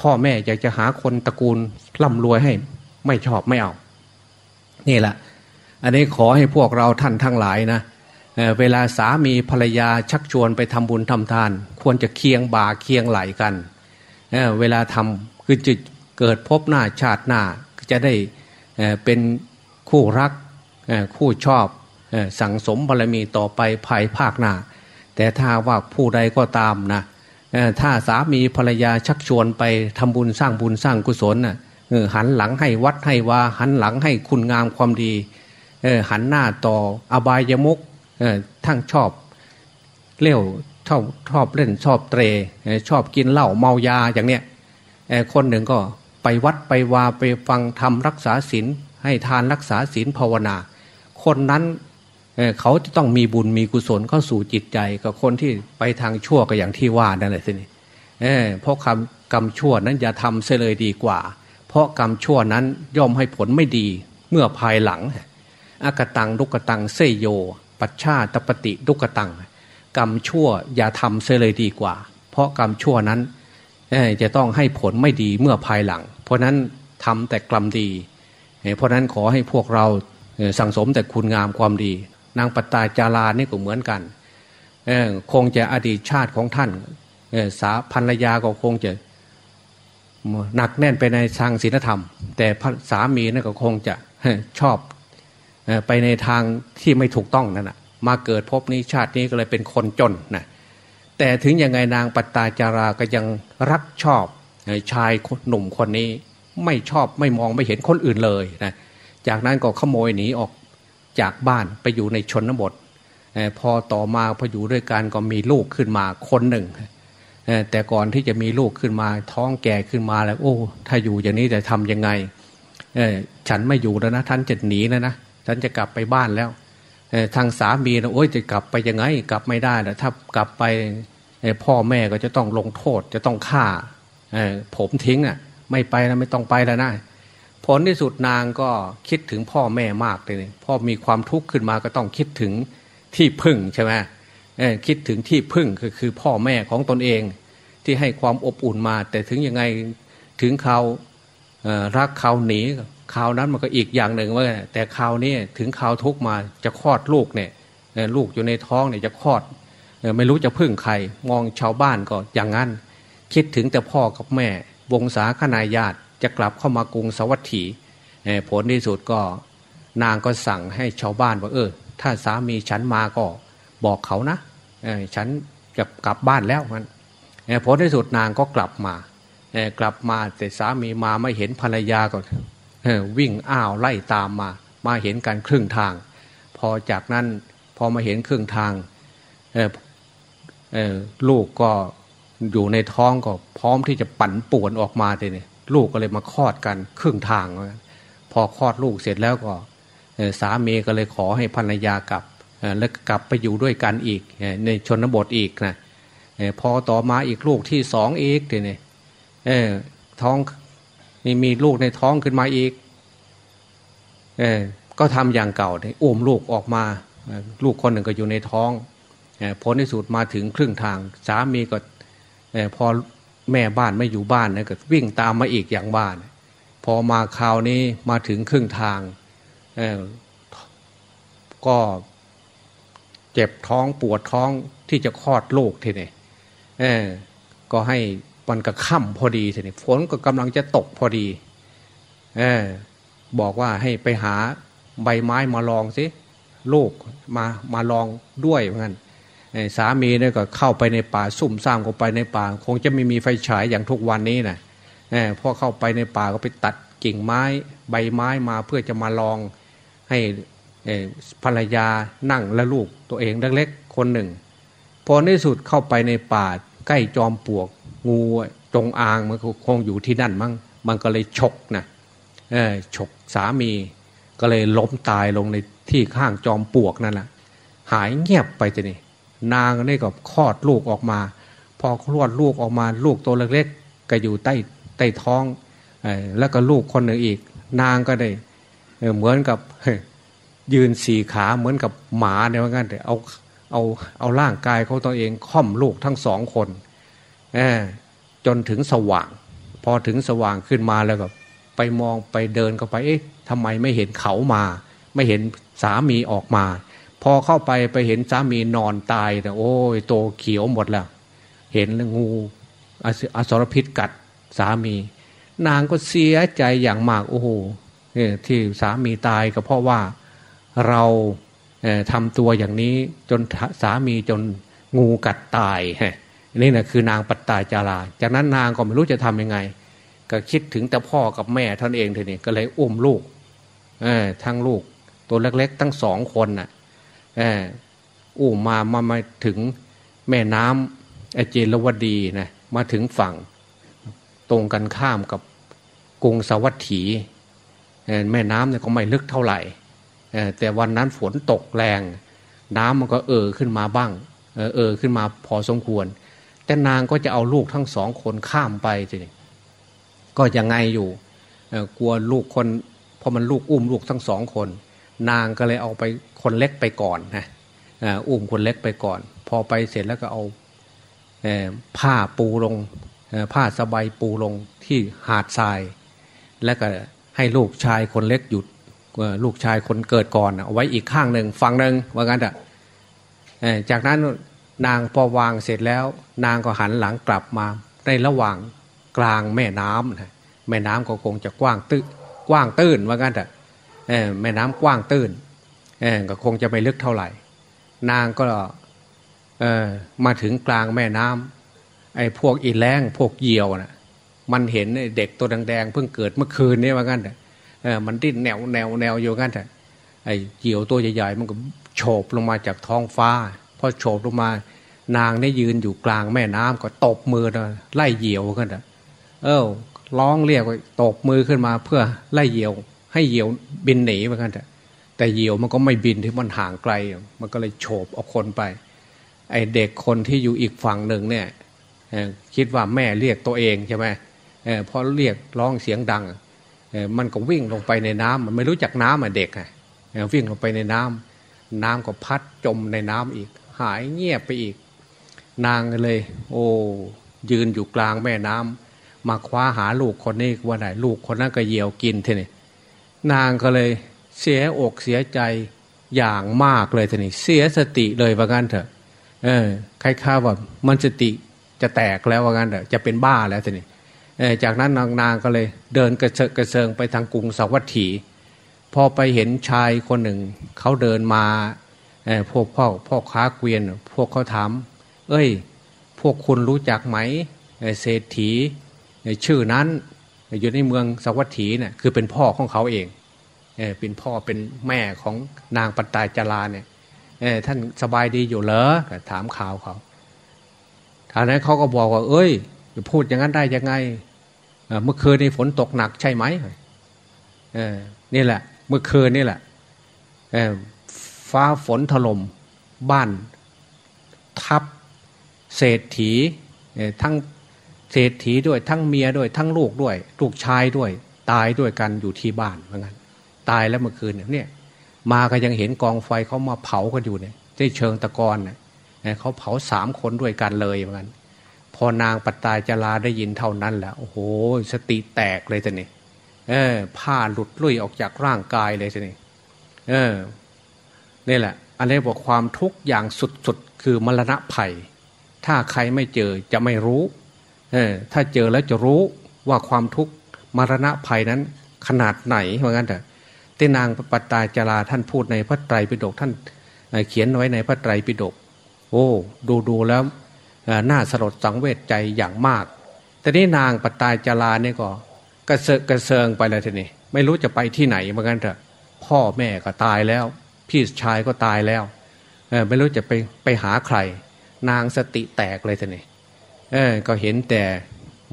พ่อแม่อยากจะหาคนตระกูลร่ำรวยให้ไม่ชอบไม่เอา นี่แหละ อันนี้ขอให้พวกเราท่านทั้งหลายนะ เวลาสามีภรรยาชักชวนไปทำบุญทำทาน ควรจะเคียงบ่าเคียงไหลกันเเวลาทำคือจะเกิดพบหน้าชาติหน้าจะได้เป็นคู่รักคู่ชอบสั่งสมบารมีต่อไปภายภาคหน้า แต่ถ้าว่าผู้ใดก็ตามนะถ้าสามีภรรยาชักชวนไปทำบุญสร้างบุญสร้างกุศลนะหันหลังให้วัดให้วาหันหลังให้คุณงามความดีหันหน้าต่ออบายมุก ทั้งชอบเลี้ยวชอบชอบเล่นชอบเตรชอบกินเหล้าเมายาอย่างเนี้ยคนหนึ่งก็ไปวัดไปวาไปฟังทำรักษาศีลให้ทานรักษาศีลภาวนา คนนั้นเขาจะต้องมีบุญมีกุศลเข้าสู่จิตใจกับคนที่ไปทางชั่วก็อย่างที่ว่านั่นแหละสินี่เพราะคำกรรมชั่วนั้นอย่าทำเสียเลยดีกว่า เพราะกรรมชั่วนั้นย่อมให้ผลไม่ดีเมื่อภายหลังอากตังดุกตังเซโย ปัชชาตปฏิดุกตัง กรรมชั่วอย่าทำเสียเลยดีกว่า เพราะกรรมชั่วนั้นจะต้องให้ผลไม่ดีเมื่อภายหลัง เพราะนั้นทำแต่กรรมดี เพราะนั้นขอให้พวกเราสั่งสมแต่คุณงามความดี นางปตาจารานี่ก็เหมือนกันคงจะอดีตชาติของท่านสาภรรยาก็คงจะหนักแน่นไปในทางศีลธรรม แต่สามีนั่นก็คงจะชอบ ไปในทางที่ไม่ถูกต้องนั่นนะมาเกิดพบนี้ชาตินี้ก็เลยเป็นคนจนนะแต่ถึงยังไงนางปัตตาจาราก็ยังรักชอบชายหนุ่มคนนี้ไม่ชอบไม่มองไม่เห็นคนอื่นเลยนะจากนั้นก็ขโมยหนีออกจากบ้านไปอยู่ในชนบทพอต่อมาพออยู่ด้วยกันก็มีลูกขึ้นมาคนหนึ่ง แต่ก่อนที่จะมีลูกขึ้นมาท้องแก่ขึ้นมาแล้ว โอ้ ถ้าอยู่อย่างนี้จะทำยังไงฉันไม่อยู่แล้วนะท่านจะหนีแล้วนะ ฉันจะกลับไปบ้านแล้วทางสามีนะโอ้ยจะกลับไปยังไง กลับไม่ได้แล้วถ้ากลับไปพ่อแม่ก็จะต้องลงโทษจะต้องฆ่าผมทิ้งอะ ไม่ไปแล้วไม่ต้องไปแล้วนะผลที่สุดนางก็คิดถึงพ่อแม่มากเลยพ่อมีความทุกข์ขึ้นมาก็ต้องคิดถึงที่พึ่งใช่ไหมคิดถึงที่พึ่งคือคือพ่อแม่ของตนเอง ที่ให้ความอบอุ่นมา แต่ถึงยังไงถึงเขารักเขาหนี คราวนั้นมันก็อีกอย่างหนึ่งว่าแต่คราวนี้ถึงคราวทุกมาจะคลอดลูกเนี่ยลูกอยู่ในท้องเนี่ยจะคลอด ไม่รู้จะพึ่งใครมองชาวบ้านก็อย่างนั้น คิดถึงแต่พ่อกับแม่ วงศาคณาญาติจะกลับเข้ามากรุงสวัสดีผลที่สุดก็นางก็สั่งให้ชาวบ้านว่าเออ ถ้าสามีฉันมาก็บอกเขานะฉันจะกลับบ้านแล้วมันผลที่สุดนางก็กลับมากลับมาแต่สามีมาไม่เห็นภรรยาก็ วิ่งอ้าวไล่ตามมา มาเห็นกันครึ่งทาง พอจากนั้นพอมาเห็นครึ่งทางลูกก็อยู่ในท้องก็พร้อมที่จะปั่นป่วนออกมาเลยเนี่ยลูกก็เลยมาคลอดกันครึ่งทาง พอคลอดลูกเสร็จแล้วก็สามีก็เลยขอให้ภรรยากลับแล้วกลับไปอยู่ด้วยกันอีกในชนบทอีกนะพอต่อมาอีกลูกที่สองอีกเนี่ยท้อง นี่มีลูกในท้องขึ้นมาอีก เออก็ทำอย่างเก่าเนี่ยอุ้มลูกออกมา ลูกคนหนึ่งก็อยู่ในท้องผลที่สุดมาถึงครึ่งทาง สามีก็พอแม่บ้านไม่อยู่บ้านนะก็วิ่งตามมาอีกอย่างบ้าน พอมาคราวนี้มาถึงครึ่งทางก็เจ็บท้องปวดท้องที่จะคลอดลูกทีนี้ก็ให้ มันก็ค่ำพอดีทีนี้ฝนก็กำลังจะตกพอดีเออบอกว่าให้ไปหาใบไม้มาลองสิลูกมามาลองด้วยเหมือนกันสามีเนี่ยก็เข้าไปในป่าซุ่มซ่ามเข้าไปในป่า คงจะไม่มีไฟฉายอย่างทุกวันนี้นะพอเข้าไปในป่าก็ไปตัดกิ่งไม้ ใบไม้มาเพื่อจะมาลองให้ภรรยานั่งและลูกตัวเองเล็กๆคนหนึ่ง พอในสุดเข้าไปในป่าใกล้จอมปลวก งูจงอางมันคงอยู่ที่นั่นมั้งมันก็เลยฉกนะเออฉกสามีก็เลยล้มตายลงในที่ข้างจอมปลวกนั่นแหละหายเงียบไปทีนี่นางนี่ก็คลอดลูกออกมา พอคลอดลูกออกมาลูกตัวเล็กๆก็อยู่ใต้ใต้ท้องแล้วก็ลูกคนหนึ่งอีก นางก็ได้เหมือนกับยืนสี่ขาเหมือนกับหมาเนี่ยว่างั้นแต่เอาเอาเอาร่างกายเขาตัวเองค่อมลูกทั้งสองคน จนถึงสว่าง พอถึงสว่างขึ้นมาแล้วก็ไปมองไปเดินเข้าไป เอ๊ะทำไมไม่เห็นเขามา ไม่เห็นสามีออกมา พอเข้าไปไปเห็นสามีนอนตายแต่โอ้ยโตเขียวหมดแล้ว เห็นงูอสรพิษกัดสามี นางก็เสียใจอย่างมากโอ้โหที่สามีตายก็เพราะว่าเราทำตัวอย่างนี้จนสามีจนงูกัดตาย นี่นะคือนางปัตตาจารา จากนั้นนางก็ไม่รู้จะทำยังไง ก็คิดถึงแต่พ่อกับแม่ท่านเองทีนี้ก็เลยอุ้มลูกทั้งลูก ตัวเล็กๆ ทั้งสองคนน่ะอุ้มมามามาถึงแม่น้ำอเจรวดีนะมาถึงฝั่ง ตรงกันข้ามกับกรุงสวัสดีแม่น้ำเนี่ยก็ไม่ลึกเท่าไหร่แต่วันนั้นฝนตกแรง น้ำมันก็เอ่อขึ้นมาบ้างเออขึ้นมาพอสมควร แต่นางก็จะเอาลูกทั้งสองคนข้ามไปสิก็ยังไงอยู่กลัวลูกคนพอมันลูกอุ้มลูกทั้งสองคน นางก็เลยเอาไปคนเล็กไปก่อนนะอุ้มคนเล็กไปก่อน พอไปเสร็จแล้วก็เอาผ้าปูลงผ้าสบายปูลงที่หาดทราย แล้วก็ให้ลูกชายคนเล็กหยุดลูกชายคนเกิดก่อนเอาไว้อีกข้างหนึ่งฝั่งหนึ่งว่างั้นอะจากนั้น นางพอวางเสร็จแล้ว นางก็หันหลังกลับมา ในระหว่างกลางแม่น้ำนะแม่น้ำก็คงจะกว้างตื้กว้างตื้นว่างั้นแต่แม่น้ำกว้างตื้นก็คงจะไม่ลึกเท่าไหร่ นางก็มาถึงกลางแม่น้ำไอ้พวกอีแรงพวกเหยี่ยวนะ่ะมันเห็นเด็กตัวแดงๆเพิ่งเกิดเมื่อคืนนี้ว่างั้นเออมันดิ้นแนวแนวแนวอยู่งั้นแต่ไอ้เหยี่ยวตัวใหญ่ๆมันก็โฉบลงมาจากท้องฟ้า พอโฉบลงมา นางได้ยืนอยู่กลางแม่น้ำก็ตบมือไล่เหยี่ยวกันแต่เออร้องเรียกตบมือขึ้นมาเพื่อไล่เหยี่ยว ให้เหยี่ยวบินหนีเหมือนกันแต่แต่เหยี่ยวมันก็ไม่บินที่มันห่างไกล มันก็เลยโฉบเอาคนไป ไอเด็กคนที่อยู่อีกฝั่งหนึ่งเนี่ยคิดว่าแม่เรียกตัวเองใช่ไหมพอเรียกร้องเสียงดังมันก็วิ่งลงไปในน้ำมันไม่รู้จักน้ำอะเด็กไงวิ่งลงไปในน้ำน้ำก็พัดจมในน้ำอีก หายเงียบไปอีก นางเลย โอ้ยืนอยู่กลางแม่น้ำมาคว้าหาลูกคนนี้ว่าไหนลูกคนนั้นก็เยียวกินทีนี่นางก็เลยเสียอกเสียใจอย่างมากเลยทีนี้เสียสติเลยว่างั้นเถอะ เออใคล้าว่ามันสติจะแตกแล้วว่างั้นเถอะจะเป็นบ้าแล้วทีนี้จากนั้นนางนางก็เลยเดินกระเซกระเซิงไปทางกรุงสวัสถี พอไปเห็นชายคนหนึ่ง เขาเดินมา พวกพ่อพ่อค้าเกวียน พวกเขาถาม เอ้ย พวกคุณรู้จักไหมเศรษฐีชื่อนั้นอยู่ในเมืองสวัสถีเนี่ยคือเป็นพ่อของเขาเองเป็นพ่อเป็นแม่ของนางปัตตาจาราเนี่ยท่านสบายดีอยู่เหรอถามข่าวเขาท่านนั้นเขาก็บอกว่า เอ้ยพูดอย่างนั้นได้ยังไงเมื่อคืนในฝนตกหนักใช่ไหมนี่แหละ เมื่อคืนนี่แหละ ฟ้าฝนถล่มบ้าน ทับเศรษฐีทั้งเศรษฐีด้วยทั้งเมียด้วยทั้งลูกด้วย ลูกชายด้วย ตายด้วยกันอยู่ที่บ้านเหมือนกันตายแล้วเมื่อคืนเนี่ยมาก็ยังเห็นกองไฟเขามาเผากันอยู่เนี่ยที่เชิงตะกอนเนี่ยเขาเผาสามคนด้วยกันเลยเหมือนกันพอนางปัตตายจลาได้ยินเท่านั้นแหละโอ้โห สติแตกเลยจะนี่เออผ้าหลุดลุ่ยออกจากร่างกายเลยจะนี่เออ นี่แหละ อันนี้บอกความทุกข์อย่างสุดๆ คือมรณะภัย ถ้าใครไม่เจอจะไม่รู้เออถ้าเจอแล้วจะรู้ว่าความทุกข์มรณะภัยนั้นขนาดไหนเหมือนกันแต่ที่นางปัตตาจาราท่านพูดในพระไตรปิฎกท่านเขียนไว้ในพระไตรปิฎกโอ้ดูดูแล้วน่าสลดสังเวชใจอย่างมาก แต่นี้นางปัตตาจาราเนี่ยก็กระเซกระเซิงไปเลยทีนี้ไม่รู้จะไปที่ไหนเหมือนกันเถอะพ่อแม่ก็ตายแล้ว พี่ชายก็ตายแล้วอไม่รู้จะไปไปหาใคร นางสติแตกเลยทีนี้เออก็เห็นแต่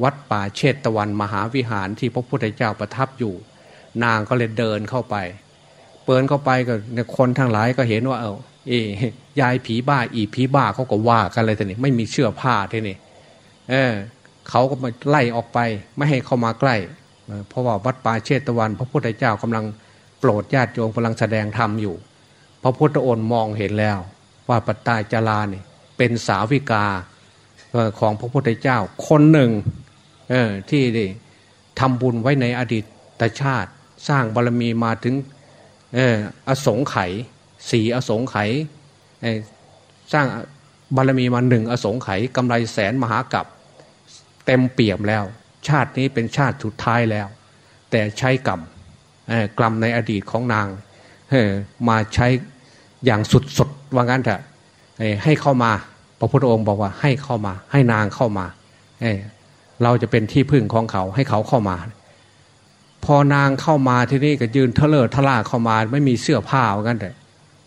วัดป่าเชตตะวันมหาวิหารที่พระพุทธเจ้าประทับอยู่ นางก็เลยเดินเข้าไปเปิดเข้าไปก็คนทั้งหลายก็เห็นว่า เออเอยายผีบ้าอีผีบ้าเขาก็ว่ากันเลยแต่นี่ไม่มีเชื่อผ้าที่นี่เออเขาก็มาไล่ออกไปไม่ให้เข้ามาใกล้ เพราะว่าวัดป่าเชตวัน พระพุทธเจ้ากำลังโปรดญาติโยมกำลังแสดงธรรมอยู่ ระพุทธองค์มองเห็นแล้ว ว่าปัตตาจาราเนี่ยเป็นสาวิกาของพระพุทธเจ้าคนหนึ่งที่ได้ทำบุญไว้ในอดีตชาติ สร้างบารมีมาถึงออสงไขยสีอสงไขยสร้างบารมีมาหนึ่งอสงไขยกำไรแสนมหากับเต็มเปี่ยมแล้ว ชาตินี้เป็นชาติสุดท้ายแล้ว แต่ใช้กรรมกรรมในอดีตของนางมาใช้ อย่างสุดๆว่างั้นเถอะให้เข้ามา พระพุทธองค์บอกว่าให้เข้ามา ให้นางเข้ามาเราจะเป็นที่พึ่งของเขาให้เขาเข้ามา พอนางเข้ามาที่นี่ก็ยืนเทเลอร์ทล่าเข้ามา ไม่มีเสื้อผ้าว่างั้นเถอะ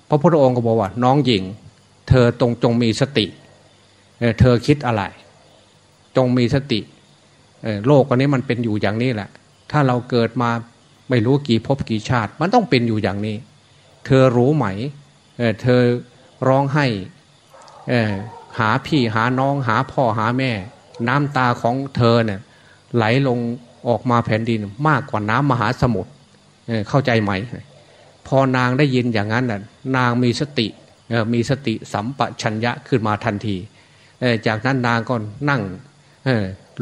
พระพุทธองค์ก็บอกว่า น้องหญิง เธอตรงจงมีสติเธอคิดอะไร จงมีสติโลกวันนี้มันเป็นอยู่อย่างนี้แหละ ถ้าเราเกิดมาไม่รู้กี่ภพกี่ชาติ มันต้องเป็นอยู่อย่างนี้ เธอรู้ไหม เธอร้องให้หาพี่หาน้องหาพ่อหาแม่ น้ำตาของเธอเนี่ยไหลลงออกมาแผ่นดินมากกว่าน้ำมหาสมุทรเข้าใจไหม พอนางได้ยินอย่างนั้นน่ะนางมีสติมีสติสัมปชัญญะขึ้นมาทันที จากนั้นนางก็นั่ง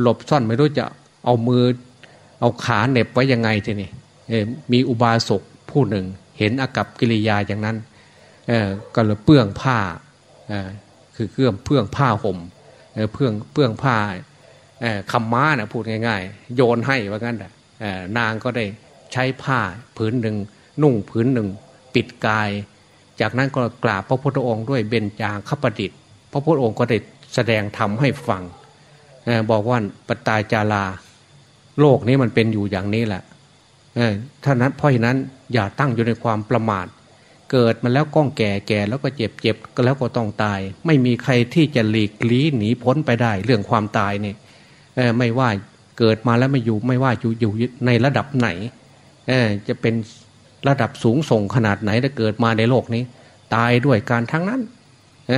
หลบซ่อนไม่รู้จะเอามือเอาขาเน็บไว้ยังไงทีนี้มีอุบาสกผู้หนึ่ง เห็นอากับกิริยาอย่างนั้น ก็เลยเปื้องผ้าคือเครื่องเปื้องผ้าห่มเปื้องเปื้องผ้าคำม้านะพูดง่าย ๆ โยนให้ว่างั้นนางก็ได้ใช้ผ้าผืนหนึ่งนุ่งผืนหนึ่งปิดกาย จากนั้นก็กราบพระพุทธองค์ด้วยเบญจางคประดิษฐ์พระพุทธองค์ก็ได้แสดงธรรมให้ฟังบอกว่าปตายจาราโลกนี้มันเป็นอยู่อย่างนี้แหละท่านั้นเพราะฉะนั้นอย่าตั้งอยู่ในความประมาท เกิดมาแล้วก้องแก่แก่แล้วก็เจ็บเจ็บแล้วก็ต้องตาย ไม่มีใครที่จะหลีกลี้หนีพ้นไปได้ เรื่องความตายเนี่ยไม่ว่าเกิดมาแล้วไม่อยู่ไม่ว่าอยู่อยู่ในระดับไหนจะเป็นระดับสูงส่งขนาดไหนถ้าเกิดมาในโลกนี้ ตายด้วยการทั้งนั้นเ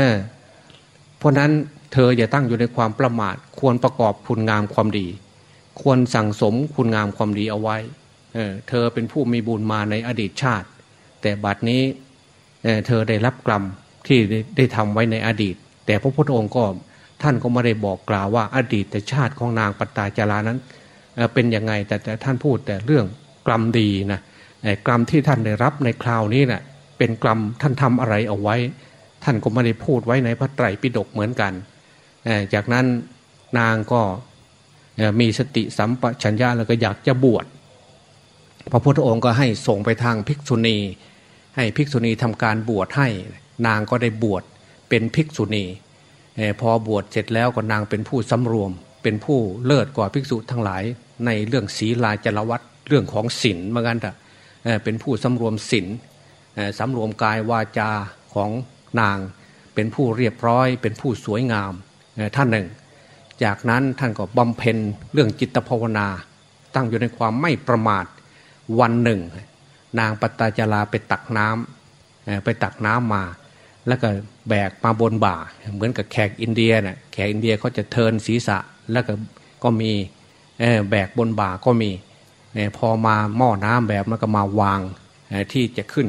เพราะนั้นเธออย่าตั้งอยู่ในความประมาท ควรประกอบคุณงามความดี ควรสั่งสมคุณงามความดีเอาไว้เเธอเป็นผู้มีบุญมาในอดีตชาติ แต่บัดนี้เธอได้รับกรรมที่ได้ทำไว้ในอดีต แต่พระพุทธองค์ก็ท่านก็ไม่ได้บอกกล่าวว่าอดีตแต่ชาติของนางปตาจารานั้นเป็นยังไงแต่แต่ท่านพูดแต่เรื่องกรรมดีนะกรรมที่ท่านได้รับในคราวนี้นะ่ะเป็นกรรมท่านทำอะไรเอาไว้ ท่านก็ไม่ได้พูดไว้ในพระไตรปิฎกเหมือนกัน จากนั้นนางก็มีสติสัมปชัญญะแล้วก็อยากจะบวชพระพุทธองค์ก็ให้ส่งไปทางภิกษุณี ให้ภิกษุณีทำการบวชให้ นางก็ได้บวชเป็นภิกษุณีพอบวชเสร็จแล้วก็นางเป็นผู้สำรวม เป็นผู้เลิศกว่าภิกษุทั้งหลาย ในเรื่องศีลาจรวัตเรื่องของศีลเหมือนกันแต่เป็นผู้สำรวมศีลสำรวมกายวาจาของนาง เป็นผู้เรียบร้อย เป็นผู้สวยงามท่านหนึ่ง จากนั้นท่านก็บำเพ็ญเรื่องจิตภาวนา ตั้งอยู่ในความไม่ประมาทวันหนึ่ง นางปตาจาราไปตักน้ำไปตักน้ำมา แล้วก็แบกมาบนบ่า เหมือนกับแขกอินเดียนะ่ะแขกอินเดียเขาจะเทินศีรษะแล้วก็ก็มีแบกบนบ่าก็มีพอมาหม้อน้ำแบบมันก็มาวางที่จะขึ้น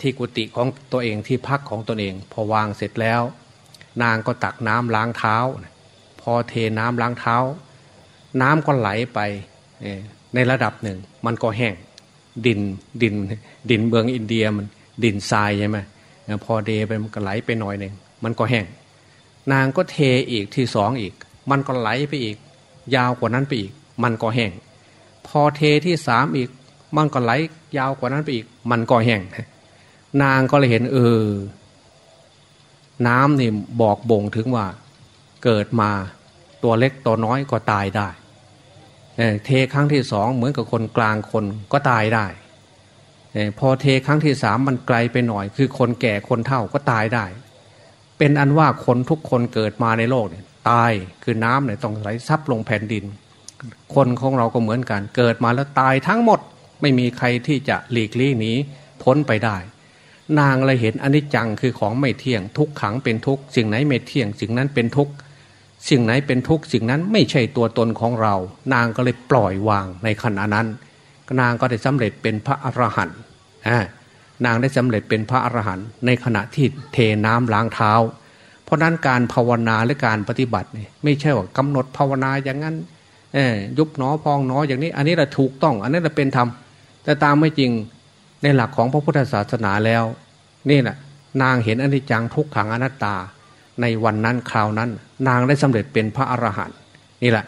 ที่กุฏิของตัวเองที่พักของตนเอง พอวางเสร็จแล้ว นางก็ตักน้ำล้างเท้า พอเทน้ำล้างเท้า น้ำก็ไหลไปในระดับหนึ่ง มันก็แห้ง ดินดินดินเบืองอินเดียมันดินทรายใช่ไหมพอเดไปมันก็ไหลไปหน่อยหนึ่งมันก็แห้งนางก็เทอีกที่สองอีก มันก็ไหลไปอีก ยาวกว่านั้นไปอีก มันก็แห้งพอเทที่สามอีก มันก็ไหลยาวกว่านั้นไปอีก มันก็แห้งนางก็เลยเห็น เออ น้ำนี่บอกบ่งถึงว่า เกิดมาตัวเล็กตัวน้อยก็ตายได้ เทครั้งที่สองเหมือนกับคนกลางคนก็ตายได้พอเทครั้งที่สามมันไกลไปหน่อย คือคนแก่คนเฒ่าก็ตายได้ เป็นอันว่าคนทุกคนเกิดมาในโลกเนี่ยตายคือน้ำเนี่ยต้องไหลซับลงแผ่นดิน คนของเราก็เหมือนกัน เกิดมาแล้วตายทั้งหมดไม่มีใครที่จะหลีกลี่หนีพ้นไปได้ นางเลยเห็นอนิจจังคือของไม่เที่ยงทุกขังเป็นทุกสิ่งไหนไม่เที่ยงสิ่งนั้นเป็นทุก สิ่งไหนเป็นทุกข์สิ่งนั้นไม่ใช่ตัวตนของเรา นางก็เลยปล่อยวางในขณะนั้น นางก็ได้สำเร็จเป็นพระอรหันต์นางได้สำเร็จเป็นพระอรหันต์ในขณะที่เทน้ำล้างเท้า เพราะนั้นการภาวนาและการปฏิบัติเนี่ยไม่ใช่ว่ากำหนดภาวนาอย่างนั้นยุบหนอพองหนออย่างนี้ อันนี้เราถูกต้อง อันนี้เราเป็นธรรมแต่ตามไม่จริงในหลักของพระพุทธศาสนาแล้ว นี่แหละนางเห็นอนิจจังทุกขังอนัตตา ในวันนั้นคราวนั้น นางได้สำเร็จเป็นพระอรหันต์นี่แหละ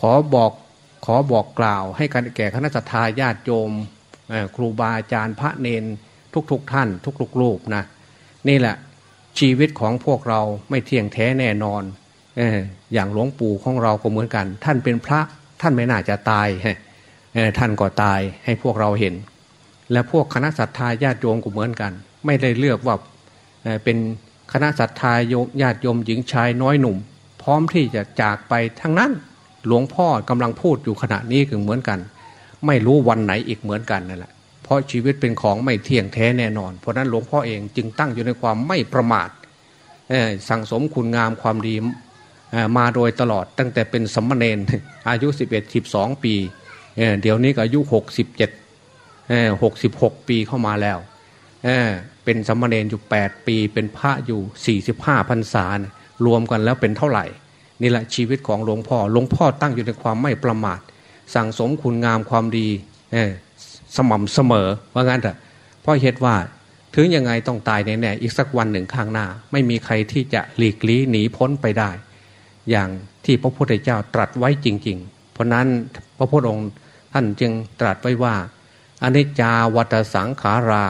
ขอบอกขอบอกกล่าว ให้การแก่คณะสัตยาญาติโยมครูบาอาจารย์พระเนนทุกๆทท่าน ทุกๆรูปนะนี่แหละชีวิตของพวกเราไม่เที่ยงแท้แน่นอนอย่างหลวงปู่ของเราก็เหมือนกัน ท่านเป็นพระท่านไม่น่าจะตายท่านก็ตายให้พวกเราเห็น และพวกคณะสัตยาญาติโยมก็เหมือนกัน ไม่ได้เลือกว่าเป็น คณะสัตยาโยมญาติโยมหญิงชายน้อยหนุ่ม พร้อมที่จะจากไปทั้งนั้น หลวงพ่อกำลังพูดอยู่ขณะนี้ก็เหมือนกัน ไม่รู้วันไหนอีกเหมือนกันนั่นแหละเพราะชีวิตเป็นของไม่เที่ยงแท้แน่นอน เพราะนั้นหลวงพ่อเองจึงตั้งอยู่ในความไม่ประมาทสั่งสมคุณงามความดีมาโดยตลอดตั้งแต่เป็นสมณเณรอายุ 11 12 ปี เดี๋ยวนี้ก็อายุ 67 66 ปีเข้ามาแล้ว เป็นสมณเณรอยู่ 8 ปี เป็นพระอยู่ 45พรรษารวมกันแล้วเป็นเท่าไหร่ นี่แหละชีวิตของหลวงพ่อหลวงพ่อตั้งอยู่ในความไม่ประมาท สั่งสมคุณงามความดีสม่ำเสมอว่างั้นเถอะเพราะเหตุว่าถึงยังไงต้องตายแน่ๆอีกสักวันหนึ่งข้างหน้า ไม่มีใครที่จะหลีกลี่หนีพ้นไปได้ อย่างที่พระพุทธเจ้าตรัสไว้จริง ๆ เพราะนั้นพระพุทธองค์ท่านจึงตรัสไว้ว่าอนิจจาวัตสังขารา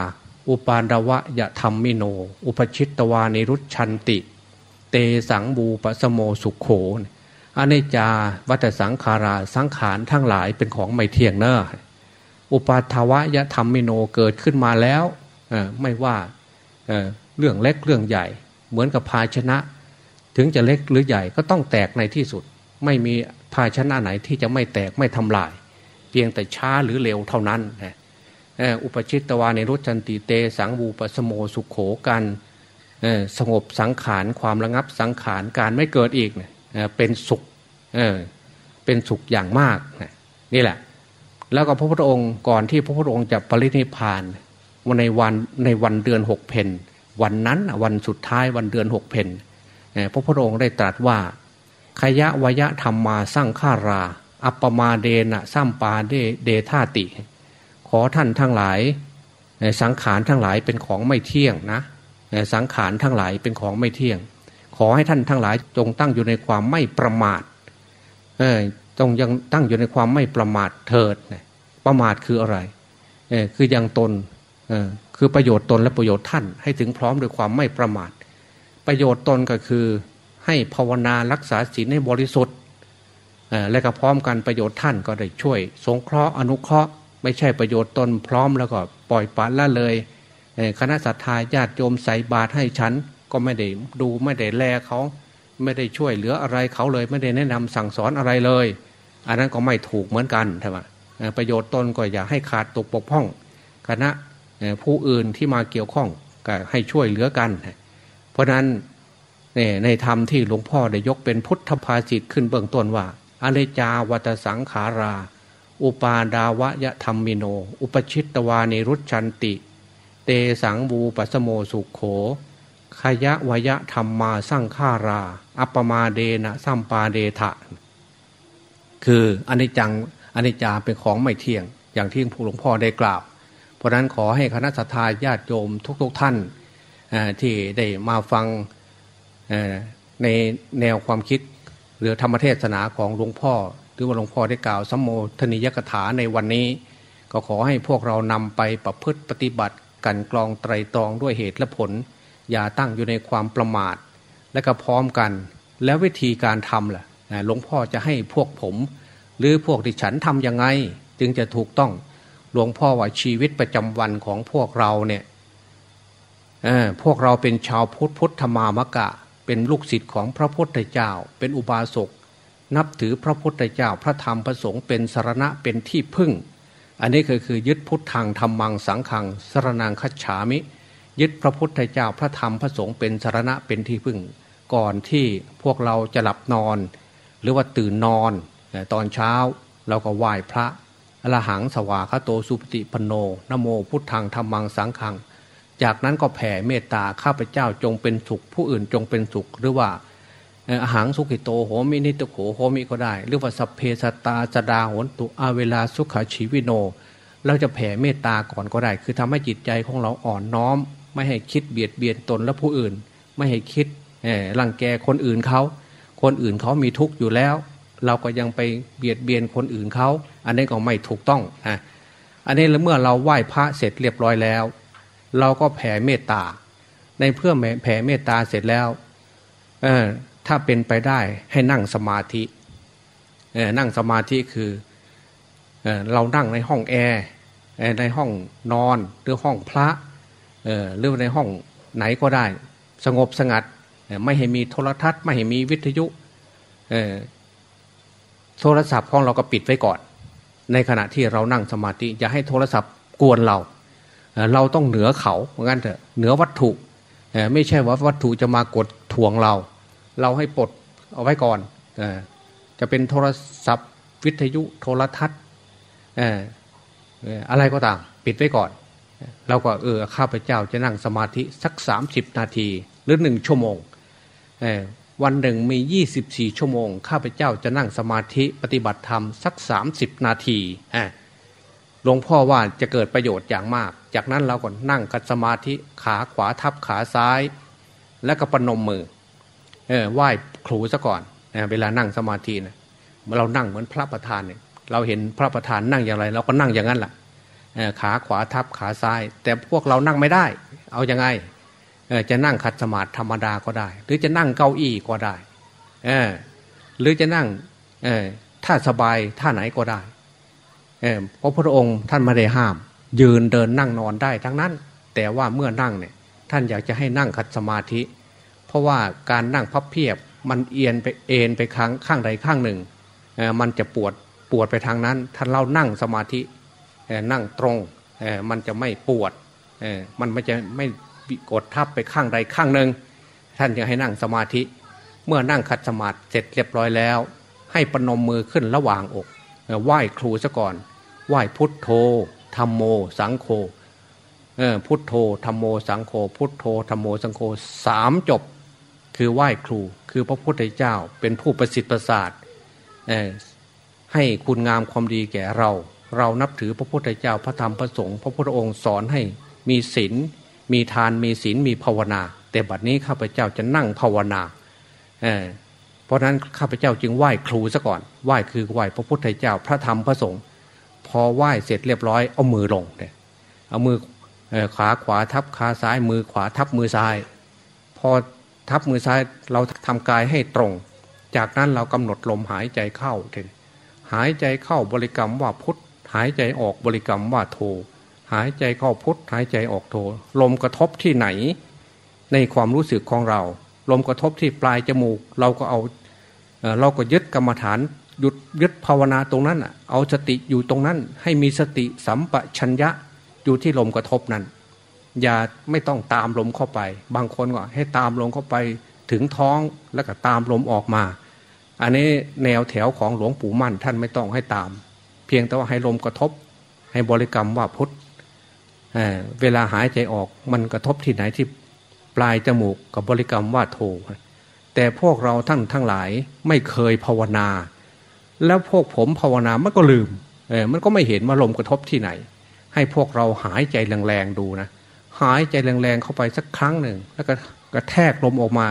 อุปาดวะยะธรรมิโน อุปชิตตวานิรุชันติ เตสังบูปสโมสุขโขอเนจาวัตสังขาราสังขารทั้งหลายเป็นของไม่เที่ยงเนอะอุปาทวะยะธรรมมิโนเกิดขึ้นมาแล้วไม่ว่าเเรื่องเล็กเรื่องใหญ่ เหมือนกับภาชนะ ถึงจะเล็กหรือใหญ่ก็ต้องแตกในที่สุด ไม่มีภาชนะไหนที่จะไม่แตกไม่ทำลาย เพียงแต่ช้าหรือเร็วเท่านั้น อุปชิตตวาในรุจันติเตสังบูปสโมสุขโขกันสงบสังขารความระงับสังขารการไม่เกิดอีกเป็นสุขเป็นสุขอย่างมากนี่แหละ แล้วก็พระพุทธองค์ก่อนที่พระพุทธองค์จะปรินิพานวันในวันในวันเดือนหกเพนวันนั้นวันสุดท้ายวันเดือนหกเพนพระพุทธองค์ได้ตรัสว่าขยะวยะธรรมมาสร้างฆารา อัปปมาเดนะซ้ำปาเดเดธาติ ขอท่านทั้งหลายสังขารทั้งหลายเป็นของไม่เที่ยงนะสังขารทั้งหลายเป็นของไม่เที่ยง ขอให้ท่านทั้งหลายจงตั้งอยู่ในความไม่ประมาทเออจงยังตั้งอยู่ในความไม่ประมาทเถิดประมาทคืออะไรเออคือยังตนคือประโยชน์ตนและประโยชน์ท่านให้ถึงพร้อมด้วยความไม่ประมาท ประโยชน์ตนก็คือให้ภาวนารักษาศีลให้บริสุทธิ์และก็พร้อมกันประโยชน์ท่านก็ได้ช่วย สงเคราะห์อนุเคราะห์ ไม่ใช่ประโยชน์ตนพร้อมแล้วก็ปล่อยปละละเลยคณะสัตยาญาติโยมใส่บาตรให้ฉัน ก็ไม่ได้ดูไม่ได้แลเขาไม่ได้ช่วยเหลืออะไรเขาเลย ไม่ได้แนะนำสั่งสอนอะไรเลย อันนั้นก็ไม่ถูกเหมือนกันใช่ไหมประโยชน์ตนก็อย่าให้ขาดตกปกพ้อง คณะผู้อื่นที่มาเกี่ยวข้องก็ให้ช่วยเหลือกัน เพราะนั้นในธรรมที่หลวงพ่อได้ยกเป็นพุทธภาษิตขึ้นเบื้องต้นว่าอเลจาวัตสังขารา อุปาดาวะยะธรรมิโน อุปชิตตวานิรุชันติ เตสังบูปัสโมสุขโข ขยะวยะธรรมมาสร้างฆารา อัปมาเดนะสัมปาเดทะ คืออนิจจังอนิจจาเป็นของไม่เที่ยง อย่างที่หลวงพ่อได้กล่าว เพราะนั้นขอให้คณะสัตยาญาติโยมทุกๆทท่านที่ได้มาฟังในแนวความคิดหรือธรรมเทศนาของหลวงพ่อ หรือว่าหลวงพ่อได้กล่าวสัมโมทนิยกถาในวันนี้ ก็ขอให้พวกเรานำไปประพฤติปฏิบัติกันกรองไตรตรองด้วยเหตุและผล อย่าตั้งอยู่ในความประมาท และก็พร้อมกัน แล้ววิธีการทำล่ะหลวงพ่อจะให้พวกผม หรือพวกที่ฉันทำยังไง จึงจะถูกต้องหลวงพ่อว่าชีวิตประจำวันของพวกเราเนี่ยพวกเราเป็นชาวพุทธพุทธมามกะ เป็นลูกศิษย์ของพระพุทธเจ้า เป็นอุบาสก นับถือพระพุทธเจ้าพระธรรมพระสงฆ์เป็นสารณะเป็นที่พึ่ง อันนี้คือคือยึดพุทธังธรรมังสังขังสรนังคัจฉามิ ยึดพระพุทธเจ้าพระธรรมพระสงฆ์เป็นสารณะเป็นที่พึ่ง ก่อนที่พวกเราจะหลับนอน หรือว่าตื่นนอนตอนเช้าเราก็ไหว้พระอรหังสวาคาโตสุปฏิปโนนโมพุทธังธัมมังสังฆัง จากนั้นก็แผ่เมตตาข้าพเจ้าจงเป็นสุข ผู้อื่นจงเป็นสุขหรือว่า อะหัง สุขิโตโหมินิททุกโขโหมิก็ได้ หรือว่าสัพเพ สัตตาสะทาโหนตุอะเวราสุขะชีวิโน เราจะแผ่เมตตาก่อนก็ได้ คือทำให้จิตใจของเราอ่อนน้อม ไม่ให้คิดเบียดเบียนตนและผู้อื่น ไม่ให้คิดรังแกคนอื่นเขาคนอื่นเขามีทุกข์อยู่แล้ว เราก็ยังไปเบียดเบียนคนอื่นเขาอันนี้ก็ไม่ถูกต้องนะอันนี้เมื่อเราไหว้พระเสร็จเรียบร้อยแล้ว เราก็แผ่เมตตา ในเพื่อแผ่เมตตาเสร็จแล้วเอ ถ้าเป็นไปได้ให้นั่งสมาธินั่งสมาธิคือเรานั่งในห้องแอร์ในห้องนอนหรือห้องพระหรือในห้องไหนก็ได้ สงบสงัดไม่ให้มีโทรทัศน์ ไม่ให้มีวิทยุโทรศัพท์ของเราก็ปิดไว้ก่อน ในขณะที่เรานั่งสมาธิอย่าให้โทรศัพท์กวนเรา เราต้องเหนือเขาเหมือนกันเถอะเหนือวัตถุไม่ใช่ว่าวัตถุจะมากดทวงเรา เราให้ปลดเอาไว้ก่อนจะเป็นโทรศัพท์ วิทยุโทรทัศน์อะไรก็ตาม ปิดไว้ก่อน เราก็เออข้าพเจ้าจะนั่งสมาธิสักสามสิบนาทีหรือหนึ่งชั่วโมงวันหนึ่งมี 24 ชั่วโมง ข้าพเจ้าจะนั่งสมาธิปฏิบัติธรรมสัก 30 นาทีหลวงพ่อว่าจะเกิดประโยชน์อย่างมาก จากนั้นเราก็นั่งกัดสมาธิขาขวาทับขาซ้าย แล้วก็ปนมมือ เออไหว้ครูซะก่อนเวลานั่งสมาธินะเรานั่งเหมือนพระประธานเนี่ยเราเห็นพระประธานนั่งอย่างไร เราก็นั่งอย่างนั้นแหละขาขวาทับขาซ้าย แต่พวกเรานั่งไม่ได้ เอาอยัางไงจะนั่งขัดสมาธิธรรมดาก็ได้ หรือจะนั่งเก้าอี้ก็ได้หรือจะนั่งถ้าสบายท่าไหนก็ได้เพราะพระองค์ท่านไม่ได้ห้าม ยืนเดินนั่งนอนได้ทั้งนั้น แต่ว่าเมื่อนั่งเนี่ยท่านอยากจะให้นั่งขัดสมาธิ เพราะว่าการนั่งพับเพียบมันเอียนไปเอ็นไปข้างข้างใดข้างหนึ่ง มันจะปวดปวดไปทางนั้นท่านเรานั่งสมาธินั่งตรงมันจะไม่ปวดมันไม่จะไม่กดทับไปข้างใดข้างหนึ่ง ท่านจะให้นั่งสมาธิ เมื่อนั่งขัดสมาธิเสร็จเรียบร้อยแล้ว ให้ปนมมือขึ้นระหว่างอกไหว้ครูซะก่อนไหว้พุทโธธรรมโม สังโฆพุทโธธรรมโมสังโฆพุทโธธรรมโมสังโฆสามจบ คือไหว้ครู คือพระพุทธเจ้าเป็นผู้ประสิทธิ์ประสาทให้คุณงามความดีแก่เรา เรานับถือพระพุทธเจ้าพระธรรมพระสงฆ์พระพุทธองค์สอนให้มีศีลมีทานมีศีลมีภาวนา แต่บัดนี้ข้าพเจ้าจะนั่งภาวนาเเพราะนั้นข้าพเจ้าจึงไหว้ครูซะก่อนไหว้คือไหว้พระพุทธเจ้าพระธรรมพระสงฆ์พอไหว้เสร็จเรียบร้อยเอามือลงเนี่ยเอามือขาขวาทับขาซ้ายมือขวาทับมือซ้าย พอ ทับมือซ้ายเราทำกายให้ตรง จากนั้นเรากำหนดลมหายใจเข้าเถหายใจเข้าบริกรรมว่าพุทธหายใจออกบริกรรมว่าโท หายใจเข้าพุทธหายใจออกโท ลมกระทบที่ไหน ในความรู้สึกของเรา ลมกระทบที่ปลายจมูก เราก็เอาเราก็ยึดกรรมฐานหยุดยึดภาวนาตรงนั้นเอาสติอยู่ตรงนั้นให้มีสติสัมปชัญญะอยู่ที่ลมกระทบนั้น อย่าไม่ต้องตามลมเข้าไป บางคนก็ให้ตามลมเข้าไปถึงท้องแล้วก็ตามลมออกมา อันนี้แนวแถวของหลวงปู่มั่นท่านไม่ต้องให้ตาม เพียงแต่ว่าให้ลมกระทบ ให้บริกรรมว่าพุทธเเวลาหายใจออกมันกระทบที่ไหนที่ปลายจมูกกับบริกรรมว่าโทแต่พวกเราท่านทั้งหลายไม่เคยภาวนา แล้วพวกผมภาวนามันก็ลืมเออมันก็ไม่เห็นว่าลมกระทบที่ไหน ให้พวกเราหายใจแรงๆดูนะ หายใจแรงๆเข้าไปสักครั้งหนึ่ง แล้วก็กระแทกลมออกมา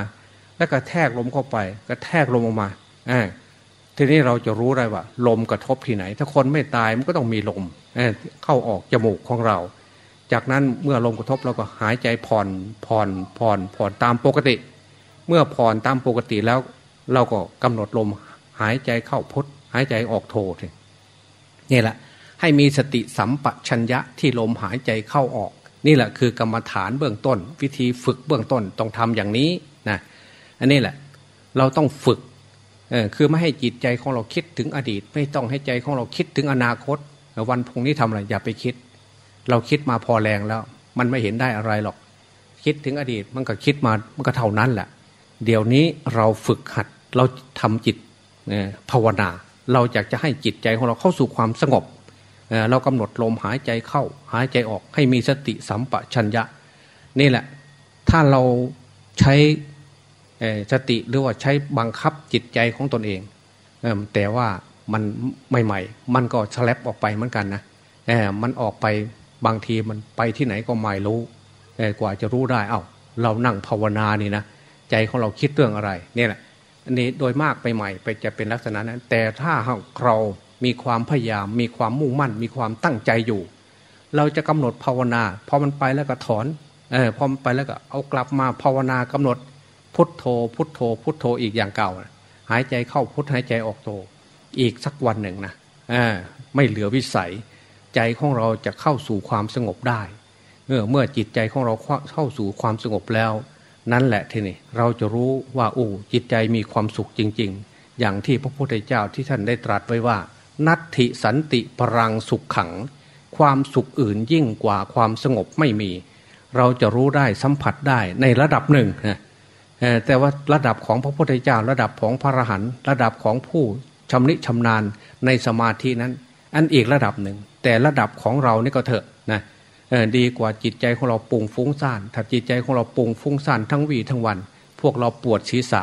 แล้วก็แทกลมเข้าไปกระแทกลมออกมาอทีนี้เราจะรู้ได้ว่า ลมกระทบที่ไหน ถ้าคนไม่ตายมันก็ต้องมีลมเเข้าออกจมูกของเรา จากนั้นเมื่อลมกระทบเราก็หายใจผ่อนผ่อนผ่อนผ่อนตามปกติ เมื่อผ่อนตามปกติแล้ว เราก็กำหนดลมหายใจเข้าพุทหายใจออกโทนี่แหละ ให้มีสติสัมปชัญญะที่ลมหายใจเข้าออก นี่แหละคือกรรมฐานเบื้องต้น วิธีฝึกเบื้องต้นต้องทำอย่างนี้นะอันนี้แหละเราต้องฝึกคือไม่ให้จิตใจของเราคิดถึงอดีต ไม่ต้องให้ใจของเราคิดถึงอนาคต วันพรุ่งนี้ทำอะไรอย่าไปคิด เราคิดมาพอแรงแล้ว มันไม่เห็นได้อะไรหรอก คิดถึงอดีตมันก็คิดมามันก็เท่านั้นแหละ เดี๋ยวนี้เราฝึกหัดเราทำจิตภาวนา เราอยากจะให้จิตใจของเราเข้าสู่ความสงบ เรากำหนดลมหายใจเข้า หายใจออกให้มีสติสัมปชัญญะ นี่แหละ ถ้าเราใช้สติหรือว่าใช้บังคับจิตใจของตนเองแต่ว่ามันใหม่ๆ มันก็สลับออกไปเหมือนกันนะมันออกไปบางทีมันไปที่ไหนก็ไม่รู้กว่าจะรู้ได้เอา้าเรานั่งภาวนานี่นะใจของเราคิดเรื่องอะไร เนี่ยแหละอันนี้โดยมากไปใหม่ไปจะเป็นลักษณะนั้น แต่ถ้าเรา มีความพยายาม มีความมุ่งมั่น มีความตั้งใจอยู่ เราจะกำหนดภาวนาพอมันไปแล้วก็ถอนเออพอมันไปแล้วก็เอากลับมาภาวนากำหนดพุทโธ พุทโธ พุทโธอีกอย่างเก่า หายใจเข้าพุทหายใจออกโธอีกสักวันหนึ่งนะอไม่เหลือวิสัย ใจของเราจะเข้าสู่ความสงบได้เมื่อเมื่อจิตใจของเราเข้าสู่ความสงบแล้ว นั่นแหละทีนี้เราจะรู้ว่าโอ้จิตใจมีความสุขจริง ๆ อย่างที่พระพุทธเจ้าที่ท่านได้ตรัสไว้ว่า นัตถิสันติปรังสุขขัง ความสุขอื่นยิ่งกว่าความสงบไม่มี เราจะรู้ได้สัมผัสได้ในระดับหนึ่งนะแต่ว่าระดับของพระพุทธเจ้าระดับของพระอรหันต์ระดับของผู้ชำนิชำนาญในสมาธินั้น อันอีกระดับหนึ่ง แต่ระดับของเรานี่ก็เถอะนะดีกว่าจิตใจของเราปุ่งฟุ้งซ่านถ้าจิตใจของเราปุ่งฟุ้งซ่านทั้งวีทั้งวัน พวกเราปวดศีรษะ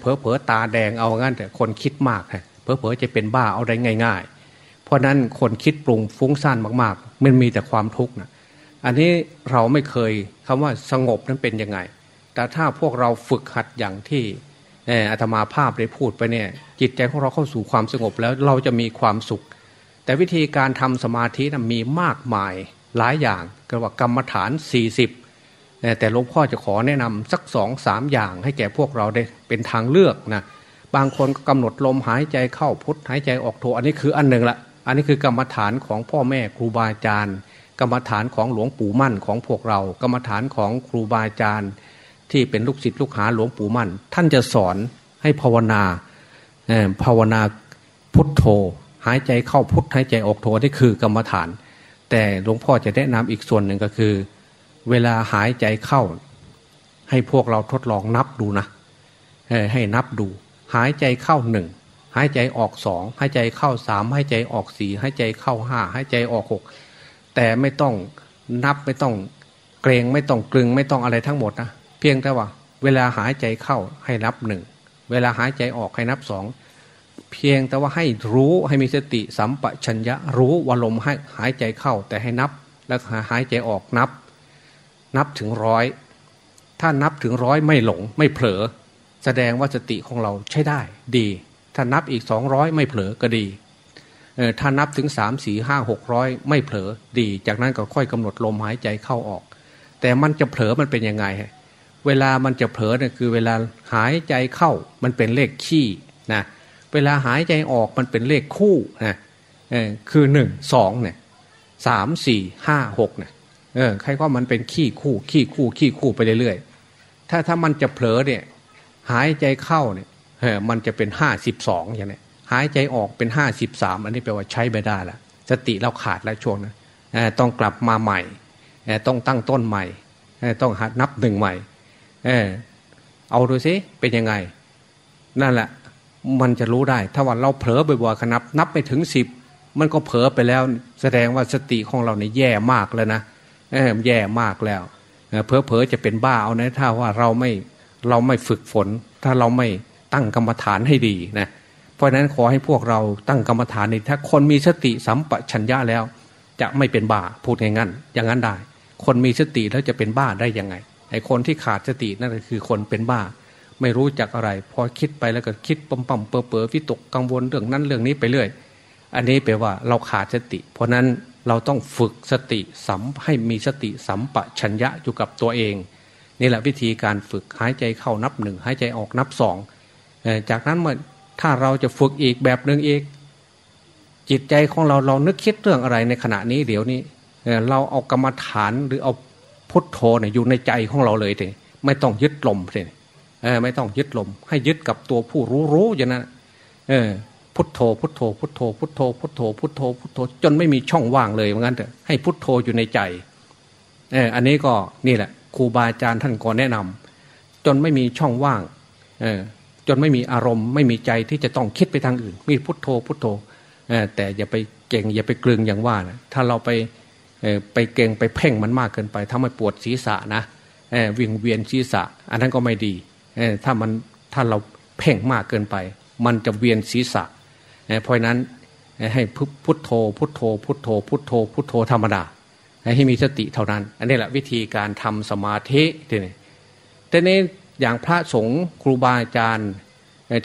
เพอเพอตาแดงเอางั้นแต่คนคิดมากฮะ เพอเพอจะเป็นบ้าเอาได้ง่าย ๆ เพราะนั้นคนคิดปรุงฟุ้งซ่านมากๆ มันมีแต่ความทุกข์นะอันนี้เราไม่เคยคำว่าสงบนั้นเป็นยังไง แต่ถ้าพวกเราฝึกหัดอย่างที่อาตมาภาพได้พูดไปเนี่ยจิตใจของเราเข้าสู่ความสงบแล้วเราจะมีความสุข แต่วิธีการทำสมาธินะมีมากมายหลายอย่างก็ว่ากรรมฐาน 40 แต่หลวงพ่อจะขอแนะนำสักสองสามอย่างให้แก่พวกเราได้เป็นทางเลือกนะ บางคนก็กำหนดลมหายใจเข้าพุทหายใจออกโทอันนี้คืออันหนึ่งละอันนี้คือกรรมฐานของพ่อแม่ครูบาอาจารย์ กรรมฐานของหลวงปู่มั่นของพวกเรา กรรมฐานของครูบาอาจารย์ ที่เป็นลูกศิษย์ลูกหาหลวงปู่มั่น ท่านจะสอนให้ภาวนาภาวนาพุทโธ หายใจเข้าพุทหายใจออกโทนี่คือกรรมฐาน แต่หลวงพ่อจะแนะนำอีกส่วนหนึ่งก็คือ เวลาหายใจเข้า ให้พวกเราทดลองนับดูนะให้นับดู หายใจเข้าหนึ่งหายใจออกสองหายใจเข้าสามหายใจออกสี่หายใจเข้าห้าหายใจออกหกแต่ไม่ต้องนับไม่ต้องเกรงไม่ต้องกลึงไม่ต้องอะไรทั้งหมดนะเพียงแต่ว่า เวลาหายใจเข้าให้นับหนึ่งเวลาหายใจออกให้นับสองเพียงแต่ว่าให้รู้ให้มีสติสัมปชัญญะรู้ว่าลมให้หายใจเข้า แต่ให้นับแล้วหายใจออกนับ นับถึงร้อยถ้านับถึงร้อยไม่หลงไม่เผลอ แสดงว่าสติของเราใช้ได้ดี ถ้านับอีกสองร้อยไม่เผลอก็ดีถ้านับถึงสามสี่ห้าหกร้อยไม่เผลอดี จากนั้นก็ค่อยกำหนดลมหายใจเข้าออก แต่มันจะเผลอมันเป็นยังไง เวลามันจะเผลอเนี่ยคือเวลาหายใจเข้ามันเป็นเลขขี้นะเวลาหายใจออกมันเป็นเลขคู่นะเออคือหนึ่งสองเนี่ยสามสี่ห้าหกเนี่ยเออใครว่ามันเป็นขี้คู่ขี้คู่ขี้คู่ไปเรื่อยๆถ้าถ้ามันจะเผลอเนี่ย หายใจเข้าเนี่ยมันจะเป็นห้าสิบสองอย่างนี้หายใจออกเป็นห้าสิบสามอันนี้แปลว่าใช้ไม่ได้ละสติเราขาดแล้วช่วงนะต้องกลับมาใหม่ต้องตั้งต้นใหม่ต้องหัดนับหนึ่งใหม่เอาดูซิเป็นยังไง นั่นแหละมันจะรู้ได้ ถ้าว่าเราเผลอบ่อยๆขนับ นับไปถึงสิบมันก็เผลอไปแล้ว แสดงว่าสติของเราเนี่ยแย่มากแล้วนะแย่มากแล้วเพอเพอจะเป็นบ้าเอานะถ้าว่าเราไม่ เราไม่ฝึกฝน ถ้าเราไม่ตั้งกรรมฐานให้ดีนะเพราะฉะนั้นขอให้พวกเราตั้งกรรมฐานในถ้าคนมีสติสัมปชัญญะแล้ว จะไม่เป็นบ้าพูดอย่างนั้นอย่างนั้นได้ คนมีสติแล้วจะเป็นบ้าได้ยังไงไอ้คนที่ขาดสตินั่นก็คือคนเป็นบ้า ไม่รู้จักอะไร พอคิดไปแล้วก็คิดปั๊มปั๊มเปอเปอวิตกกังวลเรื่องนั้นเรื่องนี้ไปเรื่อย อันนี้แปลว่าเราขาดสติ เพราะนั้นเราต้องฝึกสติสัมให้มีสติสัมปชัญญะอยู่กับตัวเอง นี่แหละวิธีการฝึกหายใจเข้านับหนึ่งหายใจออกนับสองจากนั้นเมื่อถ้าเราจะฝึกอีกแบบหนึ่งอีก จิตใจของเราเรานึกคิดเรื่องอะไรในขณะนี้เดี๋ยวนี้เราเอากรรมฐานหรือเอาพุทโธเนี่ยอยู่ในใจของเราเลยเลยไม่ต้องยึดลมเลยไม่ต้องยึดลม ให้ยึดกับตัวผู้รู้รู้อย่างนั้นพุทโธพุทโธพุทโธพุทโธพุทโธพุทโธพุทโธจนไม่มีช่องว่างเลยเหมือนกันเถอะให้พุทโธอยู่ในใจเอออันนี้ก็นี่แหละ ครูบาอาจารย์ท่านก็แนะนำจนไม่มีช่องว่างเออจนไม่มีอารมณ์ ไม่มีใจที่จะต้องคิดไปทางอื่น มีพุทโธพุทโธแต่อย่าไปเก่งอย่าไปกลึงอย่างว่านะถ้าเราไปไปเก่งไปเพ่งมันมากเกินไปทำให้ปวดศีรษะนะวิ่งเวียนศีรษะ อันนั้นก็ไม่ดีถ้ามันถ้าเราเพ่งมากเกินไป มันจะเวียนศีรษะเพราะนั้นให้พุทโธพุทโธพุทโธพุทโธพุทโธธรรมดา ให้มีสติเท่านั้น อันนี้แหละวิธีการทำสมาธิทีนี้แต่นี้อย่างพระสงฆ์ครูบาอาจารย์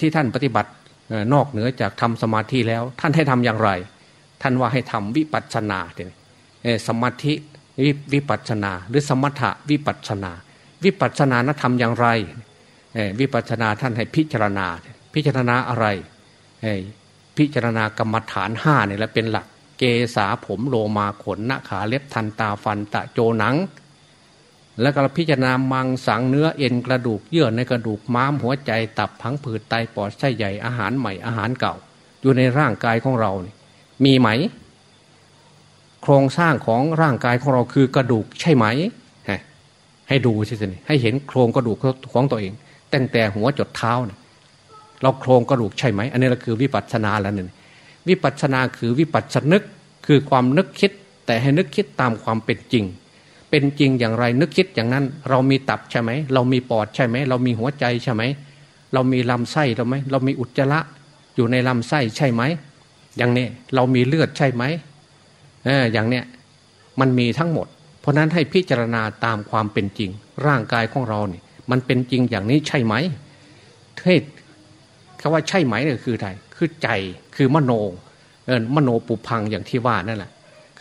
ที่ท่านปฏิบัตินอกเหนือจากทำสมาธิแล้ว ท่านให้ทำอย่างไร ท่านว่าให้ทำวิปัสสนาทีนี้สมาธิวิปัสสนา หรือสมถะวิปัสสนา วิปัสสนานะทำอย่างไรวิปัสสนาท่านให้พิจารณา พิจารณาอะไรพิจารณากรรมฐานห้าเนี่ยแหละเป็นหลัก เกษาผมโลมาขนหน้าขาเล็บทันตาฟันตะโจหนัง แล้วก็พิจารณามังสังเนื้อเอ็นกระดูกเยื่อในกระดูกม้ามหัวใจตับพังผืดไตปอดไส้ใหญ่อาหารใหม่อาหารเก่า อยู่ในร่างกายของเรานี่มีไหม โครงสร้างของร่างกายของเราคือกระดูกใช่ไหม ให้ดูใช่ไหมให้เห็นโครงกระดูกของตัวเอง ตั้งแต่หัวจดเท้าเนี่ยเราโครงกระดูกใช่ไหม อันนี้เราคือวิปัสสนาแล้วเนึ่ง วิปัสสนาคือวิปัสสนึกคือความนึกคิด แต่ให้นึกคิดตามความเป็นจริง เป็นจริงอย่างไรนึกคิดอย่างนั้น เรามีตับใช่ไหมเรามีปอดใช่ไหมเรามีหัวใจใช่ไหมเรามีลำไส้เราไหมเรามีอุจจาระอยู่ในลำไส้ใช่ไหมอย่างนี้เรามีเลือดใช่ไหมเอออย่างเนี้ยมันมีทั้งหมด เพราะนั้นให้พิจารณาตามความเป็นจริง ร่างกายของเราเนี่ยมันเป็นจริงอย่างนี้ใช่ไหมเทศคำว่าใช่ไหมเนี่ยคืออะไรคือใจ คือมโนเออมโนปุพังอย่างที่ว่านั่นแหละ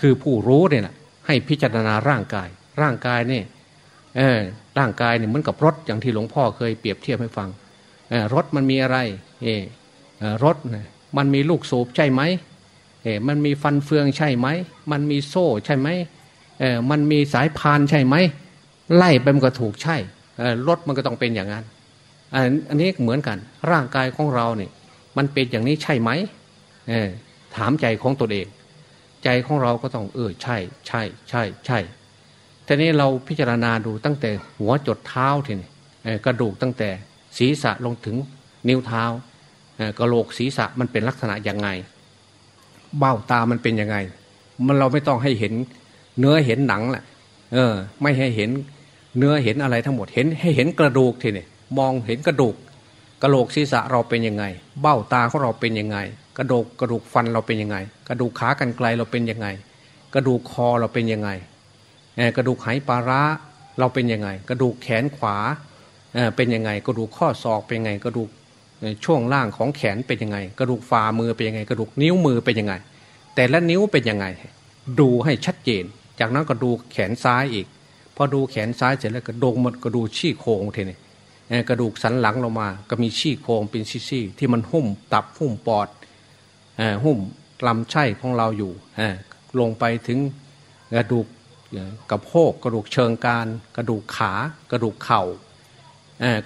คือผู้รู้เนี่ยนะให้พิจารณาร่างกาย ร่างกายนี่เออร่างกายเนี่ยเหมือนกับรถอย่างที่หลวงพ่อเคยเปรียบเทียบให้ฟังเออรถมันมีอะไรเออรถมันมีลูกสูบใช่ไหมเออมันมีฟันเฟืองใช่ไหมมันมีโซ่ใช่ไหมเออมันมีสายพานใช่ไหมไล่ไปมันก็ถูกใช่รถมันก็ต้องเป็นอย่างนั้น อันนี้เหมือนกัน ร่างกายของเราเนี่ยมันเป็นอย่างนี้ใช่ไหม เออถามใจของตัวเอง ใจของเราก็ต้อง เออใช่ ใช่ ใช่ ใช่ทีนี้เราพิจารณาดูตั้งแต่หัวจดเท้าทีนี้กระดูกตั้งแต่ศีรษะลงถึงนิ้วเท้ากระโหลกศีรษะมันเป็นลักษณะยังไง เบ้าตามันเป็นยังไง มันเราไม่ต้องให้เห็นเนื้อเห็นหนังแหละเออ ไม่ให้เห็นเนื้อเห็นอะไรทั้งหมดเห็นให้เห็นกระดูกทีนี่มองเห็นกระดูกกระโหลกศีรษะเราเป็นยังไง เบ้าตาของเราเป็นยังไง กระดูกกระดูกฟันเราเป็นยังไง กระดูกขากันไกลเราเป็นยังไง กระดูกคอเราเป็นยังไงกระดูกไหปลาร้าเราเป็นยังไง กระดูกแขนขวาเป็นยังไง กระดูกข้อศอกเป็นยังไง กระดูกช่วงล่างของแขนเป็นยังไง กระดูกฝ่ามือเป็นยังไง กระดูกนิ้วมือเป็นยังไง แต่ละนิ้วเป็นยังไง ดูให้ชัดเจน จากนั้นก็ดูแขนซ้ายอีกพอดูแขนซ้ายเสร็จแล้วก็ดูมันก็ดูชี้โครงทีนี้กระดูกสันหลังลงมา ก็มีชี้โครงเป็นซี่ๆที่มันหุ้มตับหุ้มปอด หุ้มลำไส้ของเราอยู่ลงไปถึงกระดูกกระโพกกระดูกเชิงการ กระดูกขากระดูกเข่า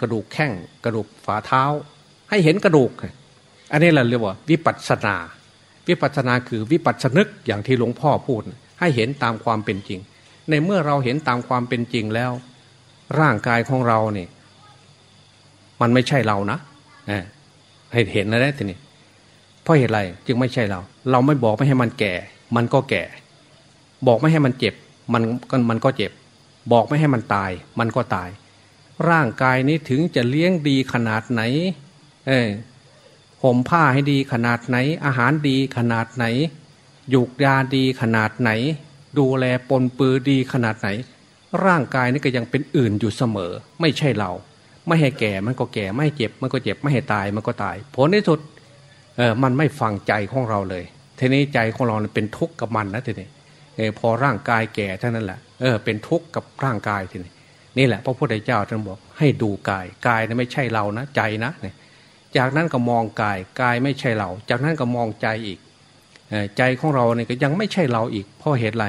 กระดูกแข้งกระดูกฝ่าเท้า ให้เห็นกระดูก อันนี้เราเรียกว่า วิปัสนา วิปัสนาคือวิปัสสนึกอย่างที่หลวงพ่อพูด ให้เห็นตามความเป็นจริง ในเมื่อเราเห็นตามความเป็นจริงแล้ว ร่างกายของเราเนี่ยมันไม่ใช่เรานะให้เห็นนะได้ทีนี้ เพราะเหตุไรจึงไม่ใช่เรา เราไม่บอกไม่ให้มันแก่ มันก็แก่ บอกไม่ให้มันเจ็บ มันก็มันก็เจ็บ บอกไม่ให้มันตาย มันก็ตาย ร่างกายนี้ถึงจะเลี้ยงดีขนาดไหน เออห่มผ้าให้ดีขนาดไหน อาหารดีขนาดไหนยุกยาดีขนาดไหน ดูแลปนปือดีขนาดไหน ร่างกายนี้ก็ยังเป็นอื่นอยู่เสมอ ไม่ใช่เรา ไม่ให้แก่มันก็แก่ ไม่เจ็บมันก็เจ็บ ไม่ให้ตายมันก็ตาย ผลที่สุด เออมันไม่ฟังใจของเราเลยทีนี้ใจของเราเป็นทุกข์กับมันนะทีนี้พอร่างกายแก่เท่านั้นแหละเออเป็นทุกข์กับร่างกายทีนี้นี่แหละพระพุทธเจ้าท่านบอกให้ดูกายกายนี่ไม่ใช่เรานะใจนะเนี่ยจากนั้นก็มองกายกายไม่ใช่เรา จากนั้นก็มองใจอีกใจของเราเนี่ยก็ยังไม่ใช่เราอีกเพราะเหตุไร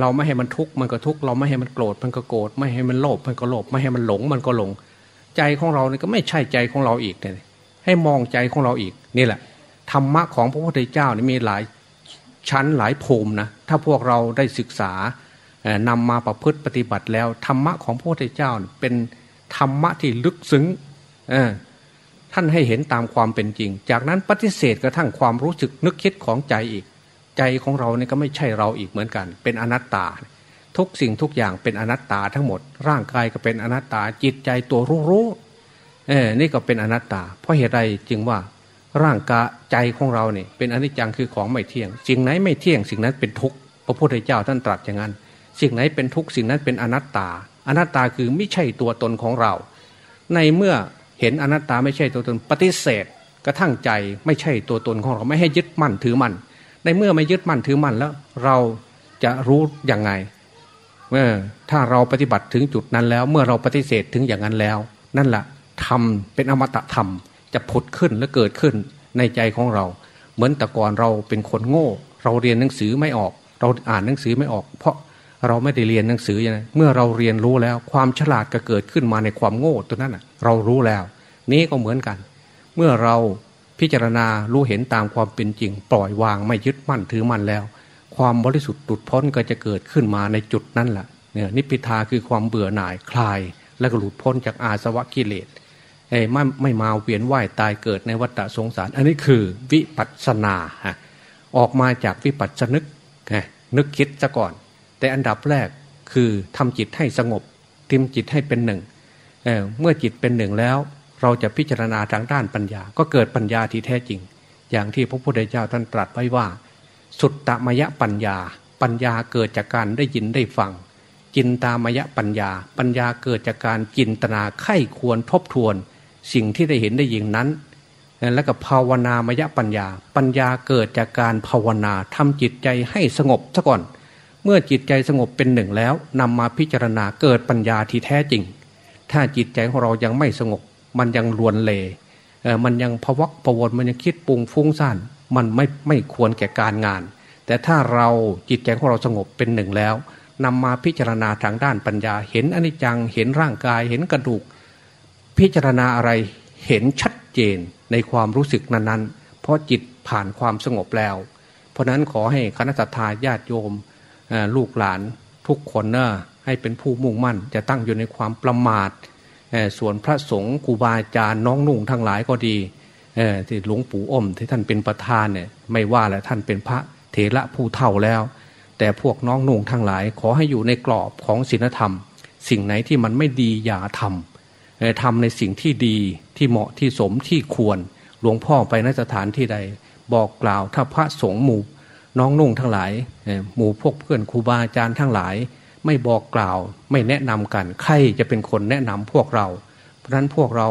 เราไม่ให้มันทุกข์มันก็ทุกข์เราไม่ให้มันโกรธมันก็โกรธไม่ให้มันโลภมันก็โลภไม่ให้มันหลงมันก็หลง ใจของเราเนี่ยก็ไม่ใช่ใจของเราอีกเนี่ย ให้มองใจของเราอีกนี่แหละธรรมะของพระพุทธเจ้านี่มีหลายชั้นหลายภูมินะถ้าพวกเราได้ศึกษานำมาประพฤติปฏิบัติแล้วธรรมะของพระพุทธเจ้าเป็นธรรมะที่ลึกซึ้งท่านให้เห็นตามความเป็นจริง จากนั้นปฏิเสธกระทั่งความรู้สึกนึกคิดของใจอีก ใจของเราเนี่ยก็ไม่ใช่เราอีกเหมือนกัน เป็นอนัตตา ทุกสิ่งทุกอย่างเป็นอนัตตาทั้งหมด ร่างกายก็เป็นอนัตตาจิตใจตัวรู้รู้ เออนี่ก็เป็นอนัตตา เพราะเหตุใดจึงว่าร่างกายใจของเราเนี่ยเป็นอนิจจังคือของไม่เที่ยง สิ่งไหนไม่เที่ยง สิ่งนั้นเป็นทุกข์พระพุทธเจ้าท่านตรัสอย่างนั้น สิ่งไหนเป็นทุกข์สิ่งนั้นเป็นอนัตตา อนัตตาคือไม่ใช่ตัวตนของเรา ในเมื่อเห็นอนัตตาไม่ใช่ตัวตนปฏิเสธ กระทั่งใจไม่ใช่ตัวตนของเราไม่ให้ยึดมั่นถือมั่นในเมื่อไม่ยึดมั่นถือมั่นแล้ว เราจะรู้อย่างไงเมื่อถ้าเราปฏิบัติถึงจุดนั้นแล้ว เมื่อเราปฏิเสธถึงอย่างนั้นแล้ว นั่นแหละ ทำเป็นอมตะธรรม จะผุดขึ้นและเกิดขึ้นในใจของเรา เหมือนแต่ก่อนเราเป็นคนโง่ เราเรียนหนังสือไม่ออก เราอ่านหนังสือไม่ออก เพราะเราไม่ได้เรียนหนังสือย่างนั้นเมื่อเราเรียนรู้แล้วความฉลาดก็เกิดขึ้นมาในความโง่ตัวนั้นเรารู้แล้ว นี้ก็เหมือนกัน เมื่อเราพิจารณารู้เห็นตามความเป็นจริง ปล่อยวางไม่ยึดมั่นถือมั่นแล้ว ความบริสุทธิ์หลุดพ้นก็จะเกิดขึ้นมาในจุดนั้นแหละเนี่ยนิพพิทาคือความเบื่อหน่ายคลาย และก็หลุดพ้นจากอาสวะกิเลส ไม่ไม่มาเวียนว่ายตายเกิดในวัฏสงสาร อันนี้คือวิปัสนาฮะออกมาจากวิปัสสนึกนึกคิดซะก่อน แต่อันดับแรกคือทำจิตให้สงบทิมจิตให้เป็นหนึ่งเเมื่อจิตเป็นหนึ่งแล้ว เราจะพิจารณาทางด้านปัญญา ก็เกิดปัญญาที่แท้จริง อย่างที่พระพุทธเจ้าท่านตรัสไว้ว่า สุตตมยปัญญา ปัญญาเกิดจากการได้ยินได้ฟังจินตามยปัญญา ปัญญาเกิดจากการจินตนาไข้ควรทบทวน สิ่งที่ได้เห็นได้ยินนั้น แล้วก็ภาวนามยปัญญา ปัญญาเกิดจากการภาวนาทำจิตใจให้สงบซะก่อน เมื่อจิตใจสงบเป็นหนึ่งแล้วนำมาพิจารณาเกิดปัญญาที่แท้จริง ถ้าจิตใจของเรายังไม่สงบ มันยังลวนเลมันยังพวักพวนมันยังคิดปุงฟุ้งซ่านมันไม่ไม่ควรแก่การงาน แต่ถ้าเราจิตใจของเราสงบเป็นหนึ่งแล้วนำมาพิจารณาทางด้านปัญญา เห็นอนิจจัง เห็นร่างกาย เห็นกระดูก พิจารณาอะไรเห็นชัดเจนในความรู้สึกนั้นๆ เพราะจิตผ่านความสงบแล้ว เพราะนั้นขอให้คณะทาญาติโยมลูกหลานทุกคนเนะให้เป็นผู้มุ่งมั่น จะตั้งอยู่ในความประมาทส่วนพระสงฆ์ครูบาอาจารย์น้องนุ่งทั้งหลายก็ดีที่หลวงปู่อมที่ท่านเป็นประธานเนี่ยไม่ว่าแหละท่านเป็นพระเถระผู้เฒ่าแล้ว แต่พวกน้องนุ่งทั้งหลาย ขอให้อยู่ในกรอบของศีลธรรม สิ่งไหนที่มันไม่ดีอย่าทำ ทำในสิ่งที่ดีที่เหมาะที่สมที่ควร หลวงพ่อไปนสถานที่ใด บอกกล่าวถ้าพระสงฆ์หมู่น้องนุ่งทั้งหลายหมู่พวกเพื่อนครูบาอาจารย์ทั้งหลาย ไม่บอกกล่าวไม่แนะนำกันใครจะเป็นคนแนะนำพวกเรา เพราะนั้นพวกเรา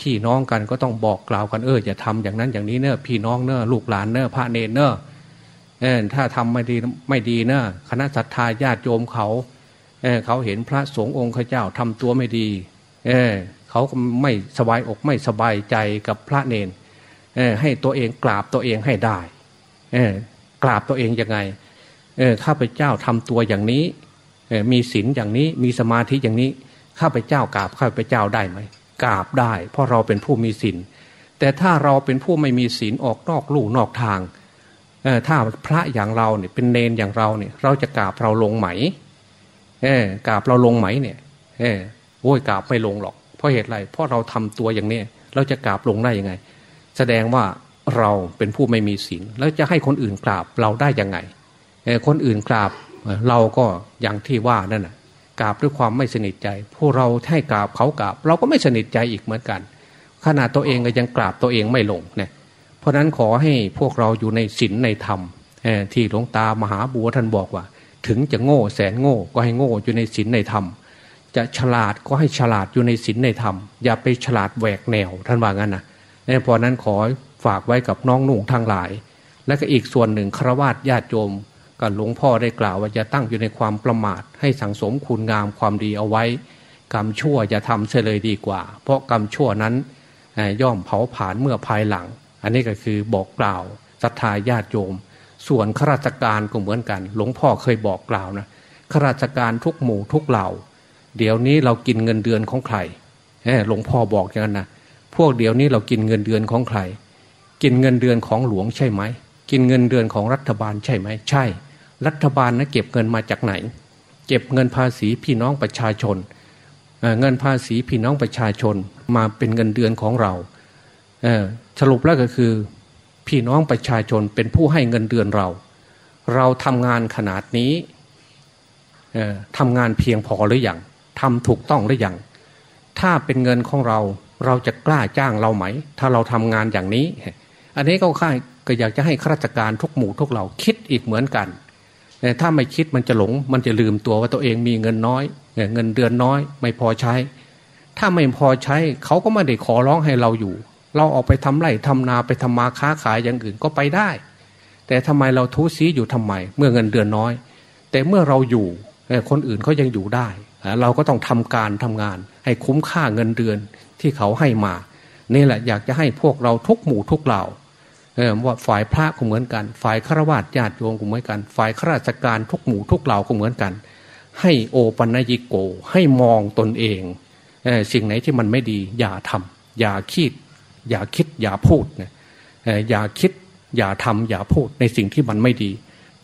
พี่น้องกันก็ต้องบอกกล่าวกันเอออย่าทำอย่างนั้นอย่างนี้เนอะพี่น้องเนอะลูกหลานเนอะพระเนรเนอะเออถ้าทำไม่ดีไม่ดีเนอะคณะศรัทธาญาติโยมเขาเออเขาเห็นพระสงฆ์องค์ข้าเจ้าทำตัวไม่ดี เออเขาไม่สบายอกไม่สบายใจกับพระเนรเออให้ตัวเองกราบตัวเองให้ได้เออกราบตัวเองยังไงเออข้าพเจ้าทำตัวอย่างนี้เออมีศีลอย่างนี้มีสมาธิอย่างนี้ข้าพเจ้ากราบข้าพเจ้าได้ไหมกราบได้ เพราะเราเป็นผู้มีศีลแต่ถ้าเราเป็นผู้ไม่มีศีลออกนอกลู่นอกทางเออถ้าพระอย่างเราเนี่ยเป็นเนนอย่างเราเนี่ย เราจะกราบเราลงไหมเออกราบเราลงไหมเนี่ยเออ โว้ยกราบไม่ลงหรอก เพราะเหตุไรเพราะเราทำตัวอย่างนี้เราจะกราบลงได้ยังไง แสดงว่าเราเป็นผู้ไม่มีศีลแล้วจะให้คนอื่นกราบเราได้ยังไงคนอื่นกราบเราก็อย่างที่ว่านั่นแหะกราบด้วยความไม่สนิทใจพวกเราให้กราบเขากราบ เราก็ไม่สนิทใจอีกเหมือนกัน ขนาดตัวเองก็ยังกราบตัวเองไม่ลงเนี่ยเพราะนั้นขอให้พวกเราอยู่ในศีลในธรรมที่หลวงตามหาบัวท่านบอกว่า ถึงจะโง่แสนโง่ก็ให้โง่อยู่ในศีลในธรรม จะฉลาดก็ให้ฉลาดอยู่ในศีลในธรรม อย่าไปฉลาดแหวกแนวท่านว่างั้นนะเพราะนั้นขอฝากไว้กับน้องนุ่งทั้งหลาย และก็อีกส่วนหนึ่งครวญญาติโยมกับหลวงพ่อได้กล่าวว่าจะตั้งอยู่ในความประมาท ให้สังสมคุณงามความดีเอาไว้ กรรมชั่วจะทำเฉลยดีกว่า เพราะกรรมชั่วนั้นย่อมเผาผลาญเมื่อภายหลัง อันนี้ก็คือบอกกล่าวศรัทธาญาติโยม ส่วนข้าราชการก็เหมือนกัน หลวงพ่อเคยบอกกล่าวนะข้าราชการทุกหมู่ทุกเหล่า เดี๋ยวนี้เรากินเงินเดือนของใครหลวงพ่อบอกอย่างนั้นนะพวกเดี๋ยวนี้เรากินเงินเดือนของใคร กินเงินเดือนของหลวงใช่ไหม กินเงินเดือนของรัฐบาลใช่ไหม ใช่ รัฐบาลนะเก็บเงินมาจากไหน เก็บเงินภาษีพี่น้องประชาชน เงินภาษีพี่น้องประชาชนมาเป็นเงินเดือนของเราสรุปแล้วก็คือพี่น้องประชาชนเป็นผู้ให้เงินเดือนเรา เราทำงานขนาดนี้ทำงานเพียงพอหรืออยัง ทำถูกต้องหรือยังถ้าเป็นเงินของเราเราจะกล้าจ้างเราไหม ถ้าเราทำงานอย่างนี้ อันนี้ก็ค่ายก็อยากจะให้ข้าราชการทุกหมู่ทุกเหล่าคิดอีกเหมือนกันถ้าไม่คิดมันจะหลง มันจะลืมตัวว่าตัวเองมีเงินน้อย เงินเดือนน้อย ไม่พอใช้ ถ้าไม่พอใช้เขาก็ไม่ได้ขอร้องให้เราอยู่ เราออกไปทำไร่ทำนาไปทำมาค้าขายอย่างอื่นก็ไปได้ แต่ทำไมเราทุซีอยู่ทำไม เมื่อเงินเดือนน้อย แต่เมื่อเราอยู่คนอื่นเขายังอยู่ได้ เราก็ต้องทำการทำงาน ให้คุ้มค่าเงินเดือนที่เขาให้มานี่แหละอยากจะให้พวกเราทุกหมู่ทุกเหล่าว่าฝ่ายพระก็เหมือนกัน ฝ่ายฆราวาสญาติโยมก็เหมือนกัน ฝ่ายข้าราชการทุกหมู่ทุกเหล่าก็เหมือนกัน ให้โอปัญญิโก ให้มองตนเองสิ่งไหนที่มันไม่ดี อย่าทำอย่าคิด อย่าคิดอย่าพูดอย่าคิดอย่าทำอย่าพูดในสิ่งที่มันไม่ดี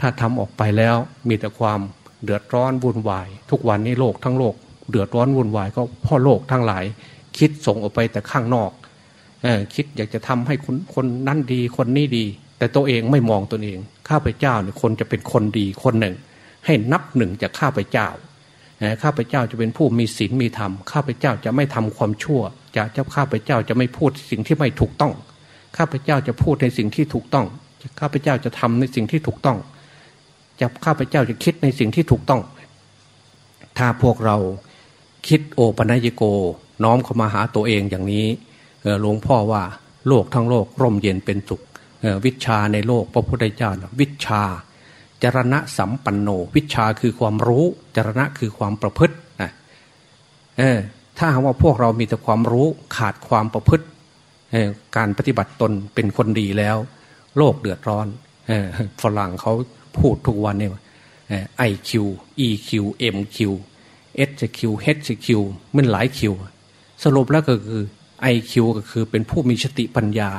ถ้าทำออกไปแล้วมีแต่ความ เดือดร้อนวุ่นวาย ทุกวันนี้โลกทั้งโลก เดือดร้อนวุ่นวายก็พ่อโลกทั้งหลาย คิดส่งออกไปแต่ข้างนอกอคิดอยากจะทำให้คนคนนั้นดีคนนี้ดี แต่ตัวเองไม่มองตัวเอง ข้าพเจ้าเนี่ยคนจะเป็นคนดีคนหนึ่ง ให้นับหนึ่งจากข้าพเจ้าข้าพเจ้าจะเป็นผู้มีศีลมีธรรมข้าพเจ้าจะไม่ทำความชั่ว จะเจ้าข้าพเจ้าจะไม่พูดสิ่งที่ไม่ถูกต้อง ข้าพเจ้าจะพูดในสิ่งที่ถูกต้อง ข้าพเจ้าจะทำในสิ่งที่ถูกต้อง จะข้าพเจ้าจะคิดในสิ่งที่ถูกต้อง ถ้าพวกเราคิดโอปัญญโก น้อมเข้ามาหาตัวเองอย่างนี้หลวงพ่อว่าโลกทั้งโลกร่มเย็นเป็นสุขวิชชาในโลกพระพุทธเจ้าวิชชาจรณะสัมปันโน วิชชาคือความรู้ จรณะคือความประพฤตินะเออถ้าหากว่าพวกเรามีแต่ความรู้ขาดความประพฤติการปฏิบัติตนเป็นคนดีแล้ว โลกเดือดร้อนฝรั่งเขา พูดทุกวันเนี่ย IQ EQ MQ SQ HQมันหลายคิวสรุปแล้วก็คือไอคิวก็คือเป็นผู้มีสติปัญญา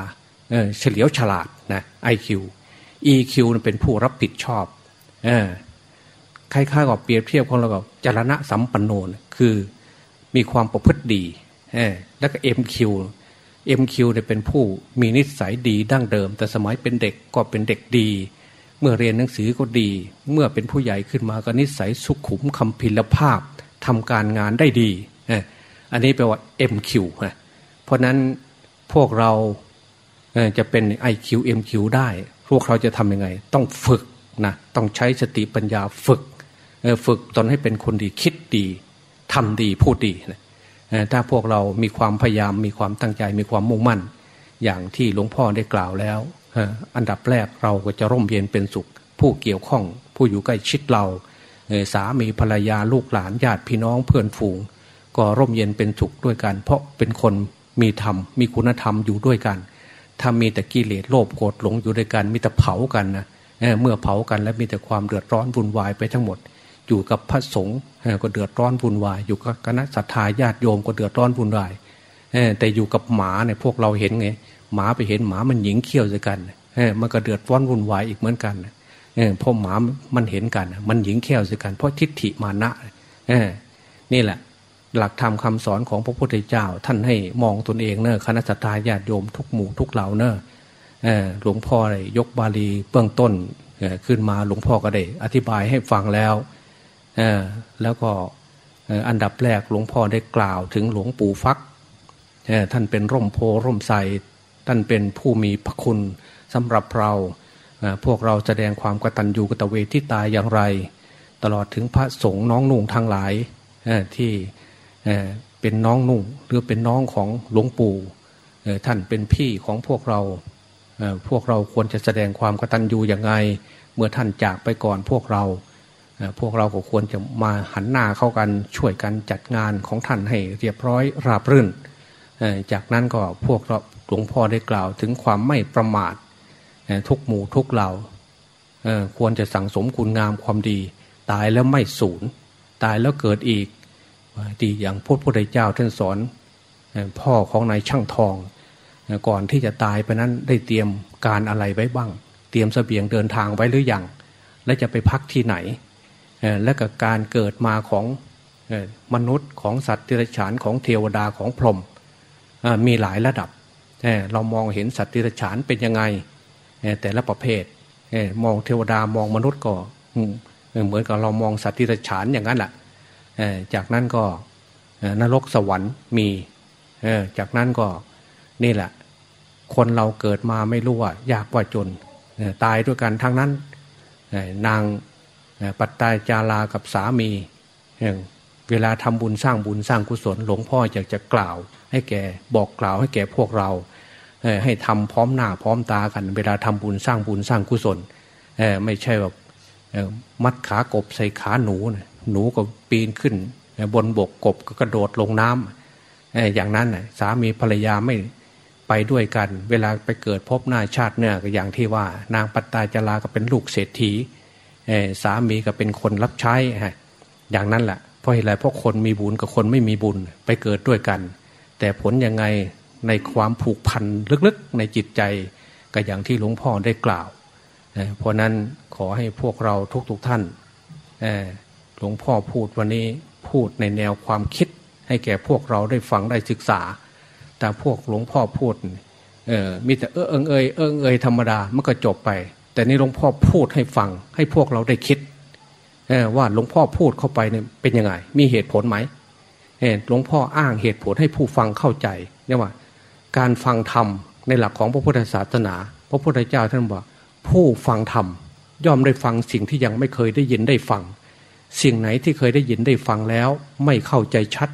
เฉลียวฉลาดนะ IQ EQ เป็นผู้รับผิดชอบคล้ายๆกับเปรียบเทียบของเรากับจรณะสัมปันโนคือมีความประพฤติดีแล้วก็ MQ MQ เนี่ยเป็นผู้มีนิสัยดีดั้งเดิม แต่สมัยเป็นเด็กก็เป็นเด็กดี เมื่อเรียนหนังสือก็ดี เมื่อเป็นผู้ใหญ่ขึ้นมาก็นิสัยสุขุมคัมภีรภาพทำการงานได้ดี อันนี้แปลว่า MQ เพราะนั้นพวกเราจะเป็น IQ MQ ได้ พวกเราจะทำยังไง ต้องฝึกนะต้องใช้สติปัญญาฝึก ฝึกตนให้เป็นคนดีคิดดีทำดีพูดดีนะถ้าพวกเรามีความพยายามมีความตั้งใจมีความมุ่งมั่น อย่างที่หลวงพ่อได้กล่าวแล้ว อันดับแรกเราก็จะร่มเย็นเป็นสุข ผู้เกี่ยวข้อง ผู้อยู่ใกล้ชิดเราสามีภรรยาลูกหลานญาติพี่น้องเพื่อนฝูง ก็ร่มเย็นเป็นสุขด้วยกัน เพราะเป็นคนมีธรรมมีคุณธรรมอยู่ด้วยกัน ถ้ามีแต่กิเลสโลภโกรธหลงอยู่ด้วยกันมีแต่เผากันนะเมื่อเผากันแล้วมีแต่ความเดือดร้อนวุ่นวายไปทั้งหมด อยู่กับพระสงฆ์ก็เดือดร้อนวุ่นวาย อยู่กับคณะศรัทธาญาติโยมก็เดือดร้อนวุ่นวายแต่อยู่กับหมาเนี่ยพวกเราเห็นไง หมาไปเห็นหมามันหญิงเขี้ยวใส่กันมันก็เดือดร้อนวุ่นวายอีกเหมือนกันเพราะหมามันเห็นกัน มันหญิงเขี้ยวใส่กัน เพราะทิฏฐิมานะนี่แหละ หลักธรรมคาสอนของพระพุทธเจ้า ท่านให้มองตนเองเนอะคณะสัตยาญาติโยมทุกหมู่ทุกเหล่าเนอะหลวงพ่อเลยยกบาลีเบื้องต้นขึ้นมาหลวงพ่อก็ได้ อธิบายให้ฟังแล้วแล้วก็อันดับแรกหลวงพ่อได้กล่าวถึงหลวงปู่ฟักท่านเป็นร่มโพร่มใส ท่านเป็นผู้มีพระคุณสำหรับเรา พวกเราแสดงความกตัญญูกตเวทิตายอย่างไร ตลอดถึงพระสงฆ์น้องนุ่งทั้งหลายที่เป็นน้องนุ่งหรือเป็นน้องของหลวงปู่ท่านเป็นพี่ของพวกเราพวกเราควรจะแสดงความกตัญญูอย่างไง เมื่อท่านจากไปก่อนพวกเราพวกเราก็ควรจะมาหันหน้าเข้ากันช่วยกันจัดงานของท่านให้เรียบร้อยราบรื่น จากนั้นก็พวกเรา หลวงพ่อได้กล่าวถึงความไม่ประมาททุกหมู่ทุกเหล่าควรจะสั่งสมคุณงามความดี ตายแล้วไม่สูญตายแล้วเกิดอีกดีอย่างพระพุทธเจ้าท่านสอนพ่อของนายช่างทอง ก่อนที่จะตายไปนั้นได้เตรียมการอะไรไว้บ้าง เตรียมสเสบียงเดินทางไว้หรือยังและจะไปพักที่ไหน และกับการเกิดมาของมนุษย์ของสัตว์ที่ไรฉานของเทวดาของพรหมมีหลายระดับ เรามองเห็นสัตว์ที่ฉานเป็นยังไงแต่ละประเภทมองเทวดามองมนุษย์ก็เหมือนกับเรามองสัตว์ที่ฉานอย่างนั้นแหละจากนั้นก็นรกสวรรค์มีจากนั้นก็นี่แหละ คนเราเกิดมาไม่รู้ว่ายากว่าจนตายด้วยกันทั้งนั้นนางปัตตาจารากับสามีเวลาทำบุญสร้างบุญสร้างกุศลหลวงพ่ออยากจะกล่าว ให้แกบอกกล่าวให้แก่พวกเรา ให้ทำพร้อมหน้าพร้อมตากัน เวลาทำบุญสร้างบุญสร้างกุศลไม่ใช่แบบมัดขากบใส่ขาหนูหนูก็ปีนขึ้น บนบกกบก็กระโดดลงน้ำอย่างนั้นสามีภรรยาไม่ไปด้วยกัน เวลาไปเกิดพบหน้าชาติเนี่ยก็อย่างที่ว่านางปัตตาจาราก็เป็นลูกเศรษฐีสามีก็เป็นคนรับใช้ฮะอย่างนั้นแหละเพราะอะไรเพราะคนมีบุญกับคนไม่มีบุญไปเกิดด้วยกัน แต่ผลยังไง ในความผูกพันลึกๆ ในจิตใจก็อย่างที่หลวงพ่อได้กล่าว เพราะนั้นขอให้พวกเราทุกๆทท่านหลวงพ่อพูดวันนี้พูดในแนวความคิด ให้แก่พวกเราได้ฟังได้ศึกษา แต่พวกหลวงพ่อพูดมีแต่เออเอิงเอยเออเอยธรรมดามันก็จบไป แต่นี่หลวงพ่อพูดให้ฟัง ให้พวกเราได้คิดว่าหลวงพ่อพูดเข้าไปเนี่ยเป็นยังไง มีเหตุผลไหมหลวงพ่ออ้างเหตุผลให้ผู้ฟังเข้าใจเนี่ยว่า การฟังธรรมในหลักของพระพุทธศาสนา พระพุทธเจ้าท่านบอกผู้ฟังธรรมย่อมได้ฟังสิ่งที่ยังไม่เคยได้ยินได้ฟัง สิ่งไหนที่เคยได้ยินได้ฟังแล้ว ไม่เข้าใจชัด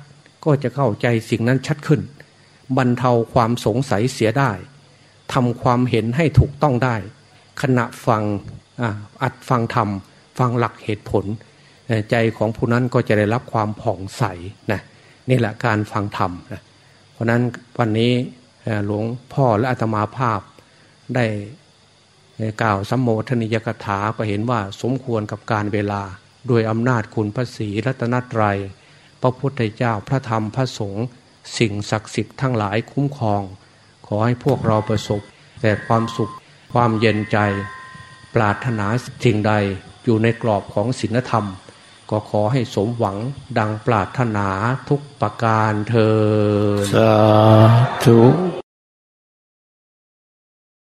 ก็จะเข้าใจสิ่งนั้นชัดขึ้น บรรเทาความสงสัยเสียได้ทำความเห็นให้ถูกต้องได้ ขณะฟังอัดฟังธรรม ฟังหลักเหตุผล ใจของผู้นั้นก็จะได้รับความผ่องใสนะนี่แหละการฟังธรรมนะเพราะนั้นวันนี้ หลวงพ่อและอาตมาภาพได้กล่าวสัมโมทนิยกถาก็เห็นว่าสมควรกับการเวลา โดยอำนาจคุณพระศรีรัตนตรยัย พระพุทธเจ้าพระธรรมพระสงฆ์สิ่งศักดิ์สิทธิ์ทั้งหลายคุ้มครอง ขอให้พวกเราประสบ แต่ความสุขความเย็นใจ ปรารถนาสิ่งใดอยู่ในกรอบของศีลธรรม ก็ขอให้สมหวังดังปรารถนาทุกประการเธอสาธุ